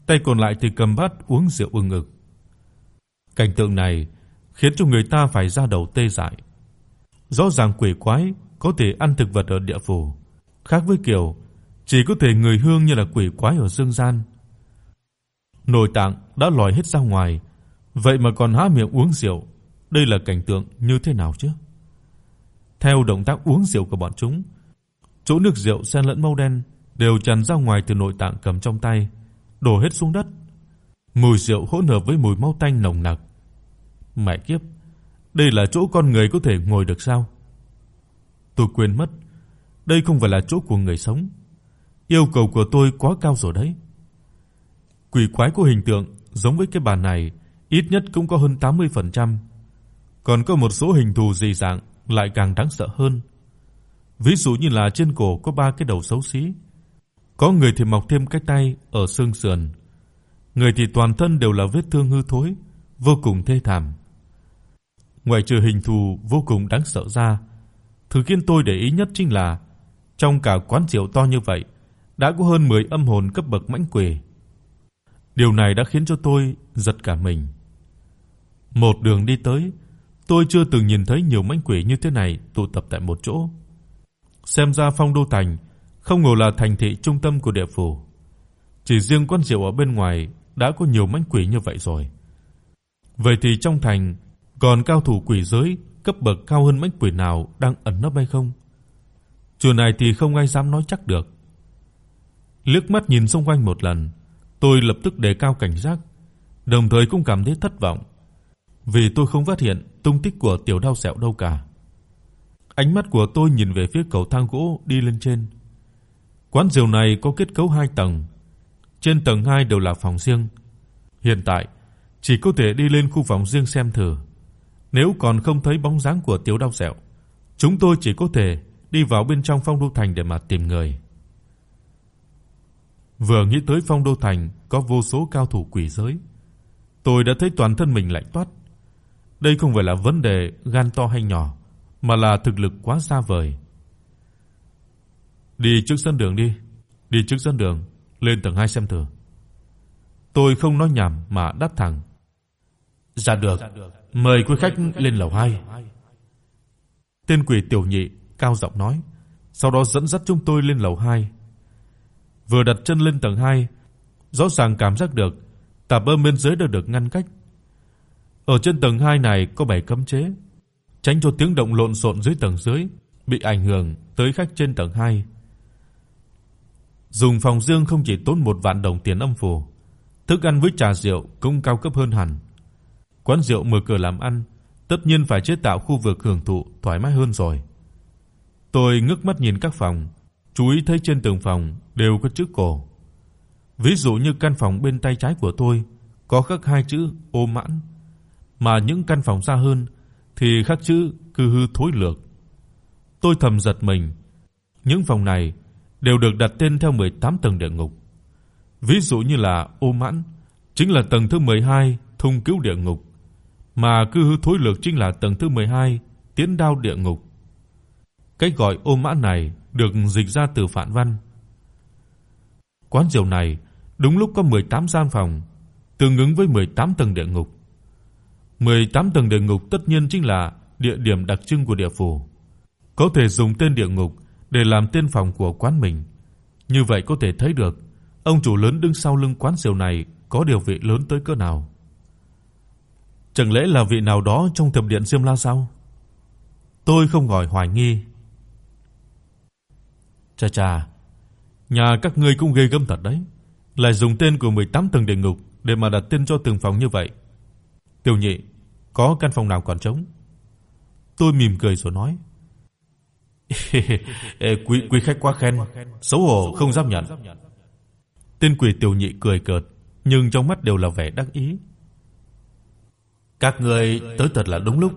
Tay còn lại thì cầm bát uống rượu ưng ực. Cảnh tượng này khiến cho người ta phải ra đầu tê dại. Rõ ràng quỷ quái có thể ăn thực vật ở địa phủ, khác với kiểu chỉ có thể người hương như là quỷ quái ở dương gian. Nội tạng đã lòi hết ra ngoài, vậy mà còn há miệng uống rượu, đây là cảnh tượng như thế nào chứ? Theo động tác uống rượu của bọn chúng, chỗ nước rượu xen lẫn màu đen đều tràn ra ngoài từ nội tạng cầm trong tay, đổ hết xuống đất. Mùi rượu hỗn hợp với mùi máu tanh nồng nặc. Mẹ kiếp, đây là chỗ con người có thể ngồi được sao? Tôi quên mất, đây không phải là chỗ của người sống. Yêu cầu của tôi quá cao rồi đấy. Quỷ quái của hình tượng giống với cái bàn này, ít nhất cũng có hơn 80%. Còn có một số hình thù dị dạng lại càng đáng sợ hơn. Ví dụ như là trên cổ có ba cái đầu xấu xí. Có người thì mọc thêm cái tay ở xương sườn. Người thì toàn thân đều là vết thương hư thối, vô cùng thê thảm. Ngoài trừ hình thù vô cùng đáng sợ ra, thứ khiến tôi để ý nhất chính là trong cả quán rượu to như vậy, đã có hơn 10 âm hồn cấp bậc mãnh quỷ. Điều này đã khiến cho tôi giật cả mình. Một đường đi tới, tôi chưa từng nhìn thấy nhiều mãnh quỷ như thế này tụ tập tại một chỗ. Xem ra Phong Đô thành không ngờ là thành thị trung tâm của địa phủ. Chỉ riêng quán rượu ở bên ngoài đã có nhiều mãnh quỷ như vậy rồi. Vậy thì trong thành còn cao thủ quỷ giới cấp bậc cao hơn mãnh quỷ nào đang ẩn nấp hay không? Chuyện này thì không ai dám nói chắc được. Liếc mắt nhìn xung quanh một lần, tôi lập tức đề cao cảnh giác, đồng thời cũng cảm thấy thất vọng, vì tôi không phát hiện tung tích của tiểu đao sẹo đâu cả. Ánh mắt của tôi nhìn về phía cầu thang gỗ đi lên trên. Quán rượu này có kết cấu 2 tầng. Trên tầng 2 đều là phòng riêng. Hiện tại chỉ có thể đi lên khu phòng riêng xem thử. Nếu còn không thấy bóng dáng của tiểu đao sẹo, chúng tôi chỉ có thể đi vào bên trong Phong Đô thành để mà tìm người. Vừa nghĩ tới Phong Đô thành có vô số cao thủ quỷ giới, tôi đã thấy toàn thân mình lạnh toát. Đây không phải là vấn đề gan to hay nhỏ, mà là thực lực quá xa vời. Đi trước sân đường đi, đi trước sân đường, lên tầng 2 xem thử. Tôi không nói nhảm mà đáp thẳng. Dạ được, mời quý khách lên lầu 2. Tên quỷ tiểu nhị cao giọng nói, sau đó dẫn dắt chúng tôi lên lầu 2. Vừa đặt chân lên tầng 2, rõ ràng cảm giác được tạp bơm bên dưới đã được ngăn cách. Ở trên tầng 2 này có bảy cấm chế, tránh cho tiếng động lộn xộn dưới tầng dưới bị ảnh hưởng tới khách trên tầng 2. Dùng phòng riêng không chỉ tốn một vạn đồng tiền âm phủ, thức ăn với trà rượu cũng cao cấp hơn hẳn. Quán rượu mở cửa làm ăn, tất nhiên phải chế tạo khu vực hưởng thụ thoải mái hơn rồi. Tôi ngước mắt nhìn các phòng, chú ý thấy trên tường phòng đều có chữ cổ. Ví dụ như căn phòng bên tay trái của tôi có khắc hai chữ Ô Mãn, mà những căn phòng xa hơn thì khắc chữ Cư hư thối lược. Tôi thầm giật mình. Những phòng này đều được đặt tên theo 18 tầng địa ngục. Ví dụ như là Ô Mãn chính là tầng thứ 12 Thung Cứu địa ngục, mà Cư hư thối lược chính là tầng thứ 12 Tiến đao địa ngục. Cái gọi Ô mã này được dịch ra từ Phạn văn. Quán rượu này đúng lúc có 18 gian phòng, tương ứng với 18 tầng địa ngục. 18 tầng địa ngục tất nhiên chính là địa điểm đặc trưng của địa phủ. Có thể dùng tên địa ngục để làm tên phòng của quán mình. Như vậy có thể thấy được ông chủ lớn đứng sau lưng quán rượu này có địa vị lớn tới cỡ nào. Chẳng lẽ là vị nào đó trong thập điện Diêm La sao? Tôi không gọi hoài nghi. Cha cha, nhà các ngươi cũng ghê gớm thật đấy, lại dùng tên của 18 tầng địa ngục để mà đặt tên cho từng phòng như vậy. Tiểu Nhị, có căn phòng nào còn trống? Tôi mỉm cười rồi nói. quý quý khách quá khen, xấu hổ không dám nhận. Tên quỷ tiểu nhị cười cợt, nhưng trong mắt đều là vẻ đắc ý. Các người tới thật là đúng lúc.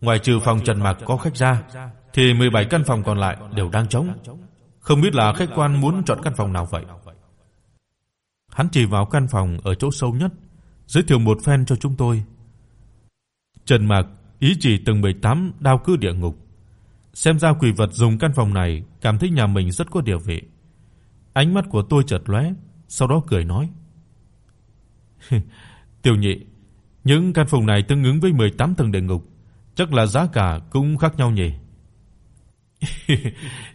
Ngoài trừ phòng Trần Mạc có khách ra, thì 17 căn phòng còn lại đều đang trống. Không biết là khách quan muốn chọn căn phòng nào vậy? Hắn chỉ vào căn phòng ở chỗ sâu nhất, giới thiệu một phen cho chúng tôi. Trần Mạc ý chỉ từng 18 đao cư địa ngục. Xem ra quỷ vật dùng căn phòng này cảm thấy nhà mình rất có địa vị. Ánh mắt của tôi chợt lóe, sau đó cười nói: "Tiểu Nhị, những căn phòng này tương ứng với 18 tầng địa ngục, chắc là giá cả cũng khác nhau nhỉ?"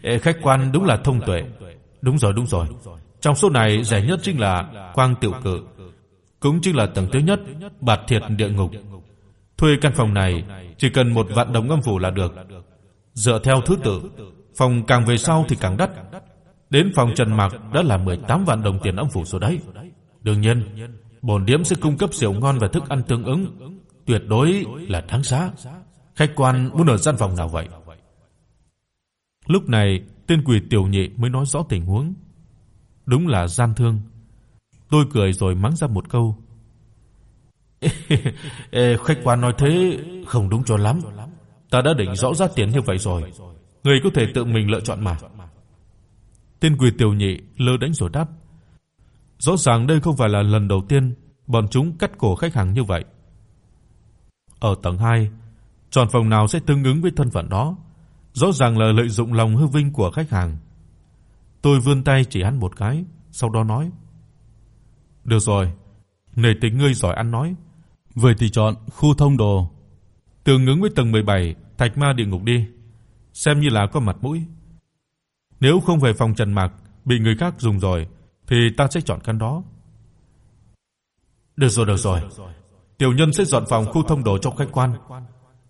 Khách quan đúng là thông tuệ. Đúng rồi, đúng rồi. Trong số này rẻ nhất chính là Quang Tiểu Cự, cũng chính là tầng thứ nhất, Bạt Thiệt địa ngục. Thuê căn phòng này chỉ cần một vạn đồng âm phủ là được. Dựa theo thứ tự, phòng càng về sau thì càng đắt. Đến phòng Trần Mạc đã là 18 vạn đồng tiền âm phủ rồi đấy. Đương nhiên, bổn điếm sẽ cung cấp rượu ngon và thức ăn tương ứng, tuyệt đối là đáng giá. Khách quan muốn ở gian phòng nào vậy? Lúc này, tên quỷ tiểu nhị mới nói rõ tình huống. Đúng là gian thương. Tôi cười rồi mắng ra một câu. Ê, khách quan nói thế không đúng cho lắm. Ta đã định rõ giá tiền như vậy rồi, người có thể tự mình lựa chọn mà. Tên quỷ tiểu nhị lơ đánh rồi đáp. Rõ ràng đây không phải là lần đầu tiên bọn chúng cắt cổ khách hàng như vậy. Ở tầng 2, chọn phòng nào sẽ tương ứng với thân phận đó, rõ ràng là lợi dụng lòng hư vinh của khách hàng. Tôi vươn tay chỉ hắn một cái, sau đó nói: "Được rồi, nể tình ngươi giỏi ăn nói, vậy thì chọn khu thông đồ, tương ứng với tầng 17 Thạch Ma địa ngục đi, xem như là có mặt mũi. Nếu không về phòng Trần Mạc bị người khác dùng rồi thì ta sẽ chọn căn đó." Được rồi, được rồi. Tiểu nhân sẽ dọn phòng khu thông đồ cho khách quan.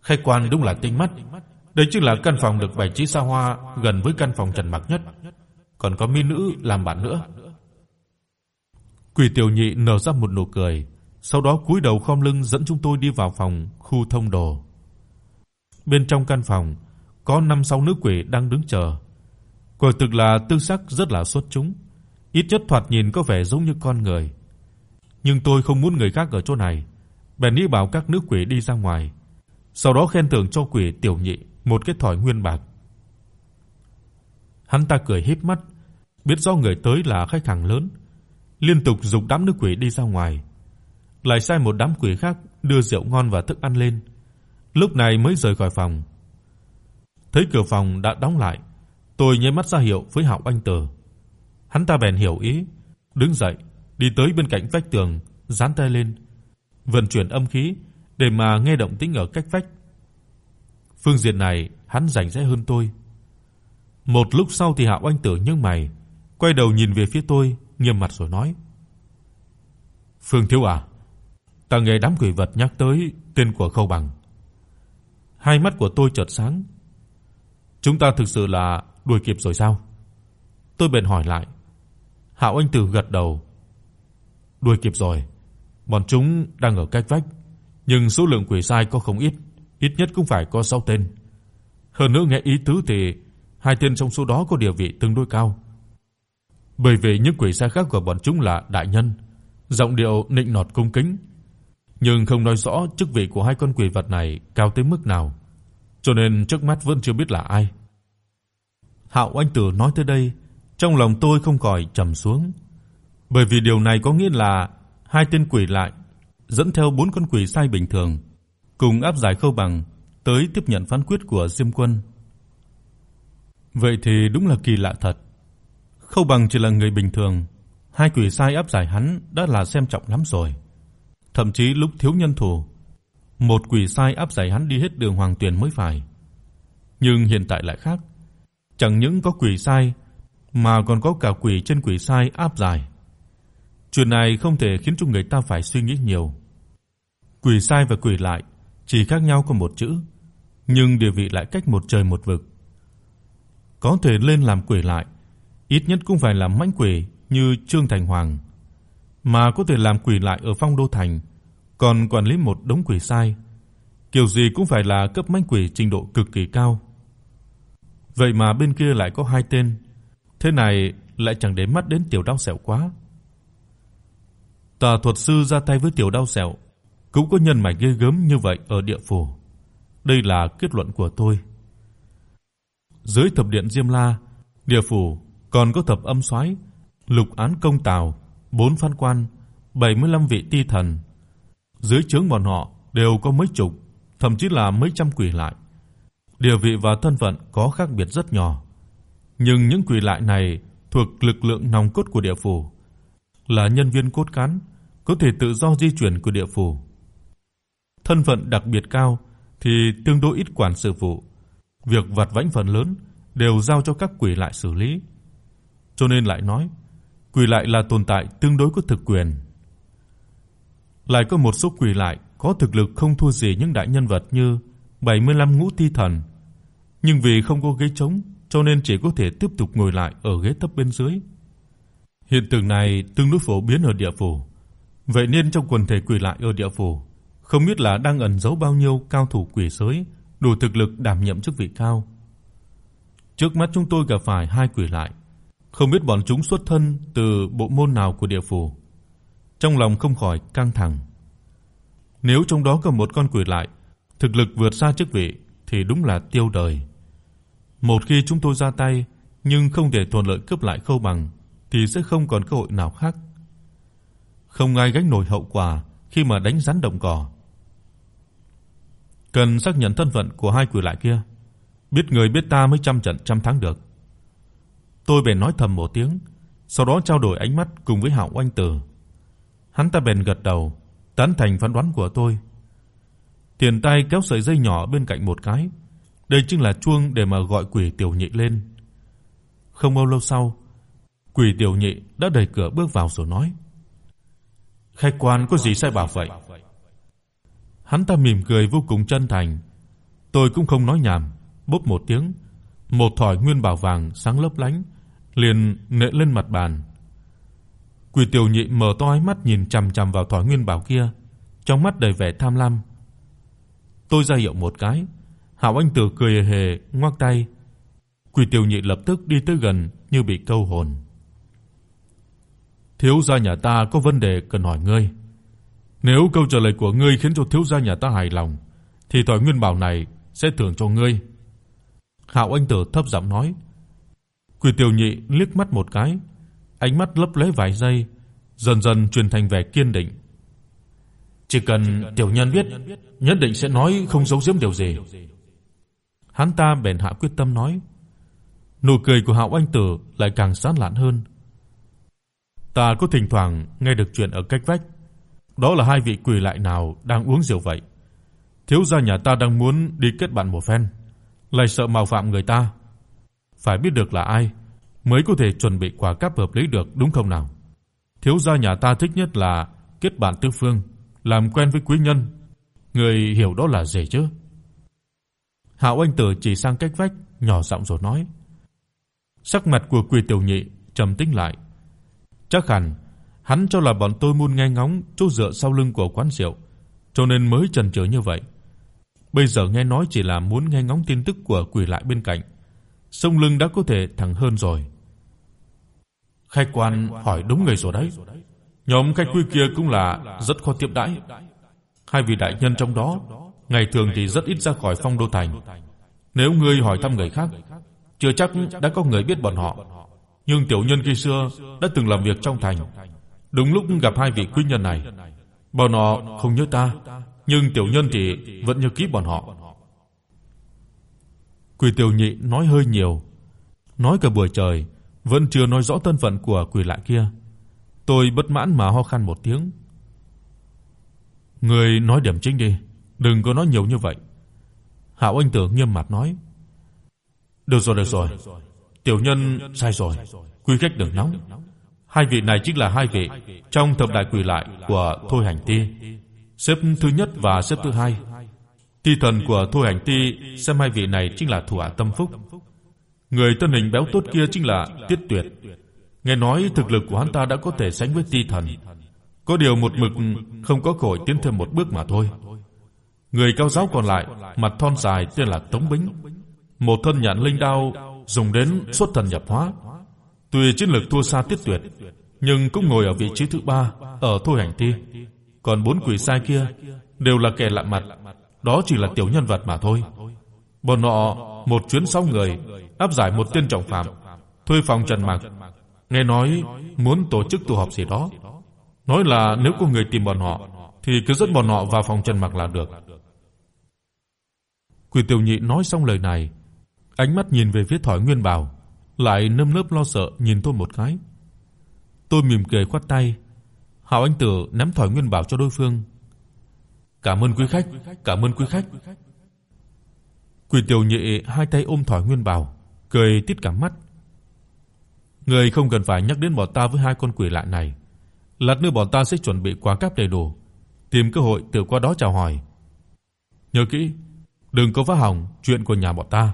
Khách quan đúng là tinh mắt. Đây chính là căn phòng được bày trí xa hoa gần với căn phòng Trần mặc nhất, còn có mỹ nữ làm bạn nữa. Quỷ tiểu nhị nở ra một nụ cười, sau đó cúi đầu khom lưng dẫn chúng tôi đi vào phòng khu thông đồ. Bên trong căn phòng có 5 6 nữ quỷ đang đứng chờ. Quả thực là tư sắc rất là xuất chúng, ít nhất thoạt nhìn có vẻ giống như con người. Nhưng tôi không muốn người khác ở chỗ này, bèn đi bảo các nữ quỷ đi ra ngoài, sau đó khen thưởng cho quỷ tiểu nhị một cái thỏi nguyên bạc. Hắn ta cười híp mắt, biết rõ người tới là khách hàng lớn, liên tục dục đám nữ quỷ đi ra ngoài, lại sai một đám quỷ khác đưa rượu ngon và thức ăn lên. Lúc này mới rời khỏi phòng. Thấy cửa phòng đã đóng lại, tôi nháy mắt ra hiệu với Hạo Anh Tử. Hắn ta bèn hiểu ý, đứng dậy, đi tới bên cạnh vách tường, dán tay lên, vận chuyển âm khí để mà nghe động tĩnh ở cách vách. Phương diện này hắn rảnh rẽ hơn tôi. Một lúc sau thì Hạo Anh Tử nhướng mày, quay đầu nhìn về phía tôi, nghiêm mặt rồi nói: "Phương thiếu à, ta nghe đám quỷ vật nhắc tới tên của Khâu Bằng." Hai mắt của tôi chợt sáng. Chúng ta thực sự là đuổi kịp rồi sao? Tôi bèn hỏi lại. Hạo Anh Tử gật đầu. Đuổi kịp rồi. Bọn chúng đang ở cách vách, nhưng số lượng quỷ sai có không ít ít nhất cũng phải có 6 tên. Hơn nữa nghe ý tứ thì hai tên trong số đó có địa vị tương đối cao. Bởi vì những quỷ sai khác của bọn chúng là đại nhân, giọng điệu nịnh nọt cung kính, nhưng không nói rõ chức vị của hai con quỷ vật này cao tới mức nào, cho nên trước mắt vẫn chưa biết là ai. Hạo Anh Tử nói tới đây, trong lòng tôi không khỏi trầm xuống, bởi vì điều này có nghĩa là hai tên quỷ lại dẫn theo bốn con quỷ sai bình thường cùng áp giải Khâu Bằng tới tiếp nhận phán quyết của Diêm Quân. Vậy thì đúng là kỳ lạ thật. Khâu Bằng chỉ là người bình thường, hai quỷ sai áp giải hắn đã là xem trọng lắm rồi. Thậm chí lúc thiếu nhân thủ, một quỷ sai áp giải hắn đi hết đường hoàng tuyển mới phải. Nhưng hiện tại lại khác, chẳng những có quỷ sai mà còn có cả quỷ chân quỷ sai áp giải. Chuyện này không thể khiến cho người ta phải suy nghĩ nhiều. Quỷ sai và quỷ lại chỉ khác nhau có một chữ, nhưng địa vị lại cách một trời một vực. Có thể lên làm quỷ lại, ít nhất cũng phải là mãnh quỷ như Trương Thành Hoàng, mà có thể làm quỷ lại ở Phong Đô thành, còn quản lý một đống quỷ sai, kiểu gì cũng phải là cấp mãnh quỷ trình độ cực kỳ cao. Vậy mà bên kia lại có hai tên, thế này lại chẳng để mắt đến tiểu đau sẹo quá. Tà thuật sư ra tay với tiểu đau sẹo cũng có nhân mạch ghê gớm như vậy ở địa phủ. Đây là kết luận của tôi. Dưới thập điện Diêm La, địa phủ còn có thập âm soái, lục án công tào, bốn phan quan, 75 vị ti thần, dưới trướng bọn họ đều có mấy chục, thậm chí là mấy trăm quỷ lại. Địa vị và thân phận có khác biệt rất nhỏ, nhưng những quỷ lại này thuộc lực lượng nòng cốt của địa phủ, là nhân viên cốt cán, có thể tự do di chuyển của địa phủ. Thân phận đặc biệt cao thì tương đối ít quản sự vụ, việc vặt vãnh phần lớn đều giao cho các quỷ lại xử lý. Cho nên lại nói, quỷ lại là tồn tại tương đối có thực quyền. Lại có một số quỷ lại có thực lực không thua gì những đại nhân vật như 75 ngũ ti thần, nhưng vì không có ghế trống cho nên chỉ có thể tiếp tục ngồi lại ở ghế thấp bên dưới. Hiện tượng này tương đối phổ biến ở địa phủ. Vậy nên trong quần thể quỷ lại ở địa phủ, không biết là đang ẩn giấu bao nhiêu cao thủ quỷ giới đủ thực lực đảm nhiệm chức vị cao. Trước mắt chúng tôi gặp phải hai quỷ lại, không biết bọn chúng xuất thân từ bộ môn nào của địa phủ. Trong lòng không khỏi căng thẳng. Nếu trong đó có một con quỷ lại thực lực vượt xa chức vị thì đúng là tiêu đời. Một khi chúng tôi ra tay nhưng không thể thuận lợi cướp lại khâu bằng thì sẽ không còn cơ hội nào khác. Không ai gánh nổi hậu quả khi mà đánh rắn động cỏ. Cần xác nhận thân phận của hai quỷ lại kia, biết người biết ta mới trăm trận trăm thắng được. Tôi bèn nói thầm một tiếng, sau đó trao đổi ánh mắt cùng với Hạo Oanh Tử. Hắn ta bèn gật đầu, tán thành phán đoán của tôi. Tiền tay kéo sợi dây nhỏ bên cạnh một cái, đây chính là chuông để mà gọi quỷ tiểu nhị lên. Không bao lâu sau, quỷ tiểu nhị đã đẩy cửa bước vào rồi nói: "Khách quan có gì sai bảo vậy?" Hắn ta mỉm cười vô cùng chân thành. Tôi cũng không nói nhảm, bốp một tiếng, một thỏi nguyên bảo vàng sáng lấp lánh liền nện lên mặt bàn. Quỷ tiểu nhị mở to hai mắt nhìn chằm chằm vào thỏi nguyên bảo kia, trong mắt đầy vẻ tham lam. Tôi ra hiệu một cái, Hạo Anh Tử cười hề ngoắc tay. Quỷ tiểu nhị lập tức đi tới gần như bị câu hồn. Thiếu gia nhà ta có vấn đề cần hỏi ngươi. Nếu câu trả lời của ngươi khiến cho thiếu gia nhà ta hài lòng, thì tòa nguyên bảo này sẽ thưởng cho ngươi." Hạo Anh Tử thấp giọng nói. Quỷ Tiểu Nhị liếc mắt một cái, ánh mắt lấp lóe vài giây, dần dần chuyển thành vẻ kiên định. Chỉ cần tiểu nhân biết, nhất định sẽ nói không giấu giếm điều gì. Hắn ta bèn hạ quyết tâm nói. Nụ cười của Hạo Anh Tử lại càng sáng lạn hơn. Ta có thỉnh thoảng nghe được chuyện ở cách vách, đó là hai vị quỷ lại nào đang uống rượu vậy. Thiếu gia nhà ta đang muốn đi kết bạn một phen, lại sợ mạo phạm người ta. Phải biết được là ai mới có thể chuẩn bị quà cáp hợp lý được đúng không nào? Thiếu gia nhà ta thích nhất là kết bạn tứ phương, làm quen với quý nhân. Người hiểu đó là dễ chứ? Hạo Anh Tử chỉ sang cách vách, nhỏ giọng rồi nói. Sắc mặt của Quỷ Tiểu Nhị trầm tĩnh lại. Chắc hẳn hắn cho là bọn tôi muốn nghe ngóng chỗ dựa sau lưng của quán rượu, cho nên mới chần chừ như vậy. Bây giờ nghe nói chỉ là muốn nghe ngóng tin tức của quỷ lại bên cạnh, sông lưng đã có thể thẳng hơn rồi. Khách quan hỏi đúng người rồi đấy. Nhóm khách quý kia cũng là rất khó tiếp đãi. Hai vị đại nhân trong đó, ngày thường thì rất ít ra khỏi Phong Đô thành. Nếu ngươi hỏi thăm người khác, chưa chắc đã có người biết bọn họ. Nhưng tiểu nhân khi xưa đã từng làm việc trong thành, Đúng lúc gặp hai vị quý nhân này, bọn họ không nhớ ta, nhưng tiểu nhân thì vẫn nhớ kỹ bọn họ. Quỷ tiểu nhị nói hơi nhiều, nói cả buổi trời vẫn chưa nói rõ thân phận của quỷ lại kia. Tôi bất mãn mà ho khan một tiếng. người nói điểm chính đi, đừng có nói nhiều như vậy. Hạo Anh Tử nghiêm mặt nói. Được rồi được rồi, tiểu nhân sai rồi, quy cách đừng nóng. Hai vị này chính là hai vị trong thập đại quỷ lại của Thôi Hành Ti. Xếp thứ nhất và xếp thứ hai. Ti thần của Thôi Hành Ti xem hai vị này chính là thủ hạ tâm phúc. Người thân hình béo tốt kia chính là Tiết Tuyệt. Nghe nói thực lực của hắn ta đã có thể sánh với Ti thần. Có điều một mực không có cơ hội tiến thêm một bước mà thôi. Người cao giáo còn lại, mặt thon dài tên là Tống Bính, một thân nhãn linh đao dùng đến xuất thần nhập hóa, Tuy chiến lực thua xa Tiết Tuyệt, nhưng cũng ngồi ở vị trí thứ ba ở thôi hành thi. Còn bốn quỷ sai kia đều là kẻ lạ mặt, đó chỉ là tiểu nhân vật mà thôi. Bọn họ một chuyến sáu người áp giải một tên trọng phạm, thuê phòng Trần mặc Nghe nói muốn tổ chức tụ họp gì đó, nói là nếu có người tìm bọn họ thì cứ dẫn bọn họ vào phòng Trần Mặc là được. Quỷ Tiểu Nhị nói xong lời này, ánh mắt nhìn về phía Thỏi Nguyên Bảo, lại nơm nớp lo sợ nhìn tôi một cái. Tôi mỉm cười khoát tay, Hạo Anh Tử ném Thỏi Nguyên Bảo cho đối phương. "Cảm ơn quý khách, cảm ơn quý khách." Quỷ Tiểu Nhị hai tay ôm Thỏi Nguyên Bảo, cười tít cả mắt. Người không cần phải nhắc đến bọn ta với hai con quỷ lạ này. Lát nữa bọn ta sẽ chuẩn bị quà cáp đầy đủ, tìm cơ hội từ qua đó chào hỏi. Nhớ kỹ, đừng có phá hỏng chuyện của nhà bọn ta.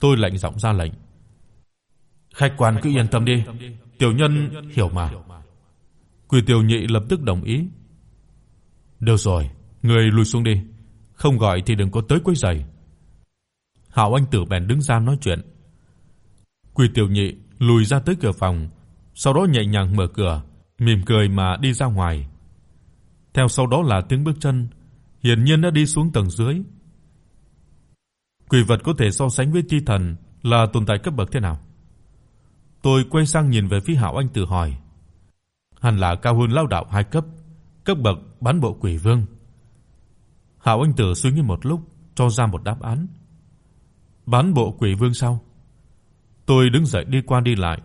Tôi lạnh giọng ra lệnh. Khách quan cứ yên tâm đi, tiểu nhân hiểu mà. Quỷ tiểu nhị lập tức đồng ý. Được rồi, người lùi xuống đi, không gọi thì đừng có tới quấy rầy. Hạo Anh Tử bèn đứng ra nói chuyện. Quỷ tiểu nhị lùi ra tới cửa phòng, sau đó nhẹ nhàng mở cửa, mỉm cười mà đi ra ngoài. Theo sau đó là tiếng bước chân, hiển nhiên đã đi xuống tầng dưới. Quỷ vật có thể so sánh với chi thần là tồn tại cấp bậc thế nào? Tôi quay sang nhìn về phía Hạo Anh Tử hỏi. Hắn là cao hơn lão đạo hai cấp, cấp bậc bán bộ quỷ vương. Hạo Anh Tử suy nghĩ một lúc, cho ra một đáp án. Bán bộ quỷ vương sao? Tôi đứng dậy đi qua đi lại,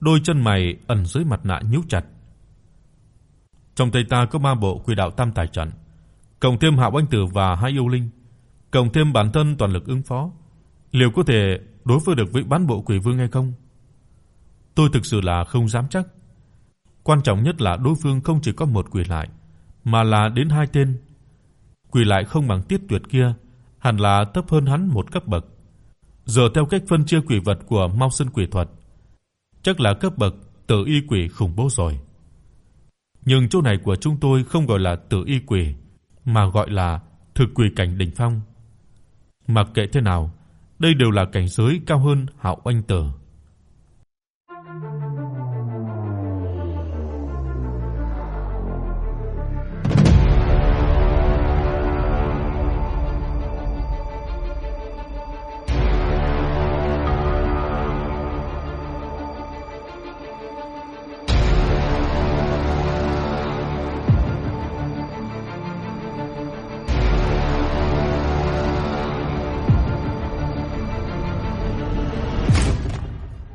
đôi chân mày ẩn dưới mặt nạ nhíu chặt. Trong tay ta có ma bộ quỷ đạo tam tài trận, cộng thêm Hạo Anh Tử và hai yêu linh, cộng thêm bản thân toàn lực ứng phó, liệu có thể đối phó được với bán bộ quỷ vương hay không? Tôi thực sự là không dám chắc. Quan trọng nhất là đối phương không chỉ có một quỷ lại, mà là đến hai tên. Quỷ lại không bằng Tiết Tuyệt kia, hẳn là thấp hơn hắn một cấp bậc. Giờ theo cách phân chia quỷ vật của Mao Sơn quỷ thuật, chắc là cấp bậc tử y quỷ khủng bố rồi. Nhưng chỗ này của chúng tôi không gọi là tử y quỷ, mà gọi là thực quỷ cảnh đỉnh phong. Mặc kệ thế nào, đây đều là cảnh giới cao hơn Hạo Anh Tử.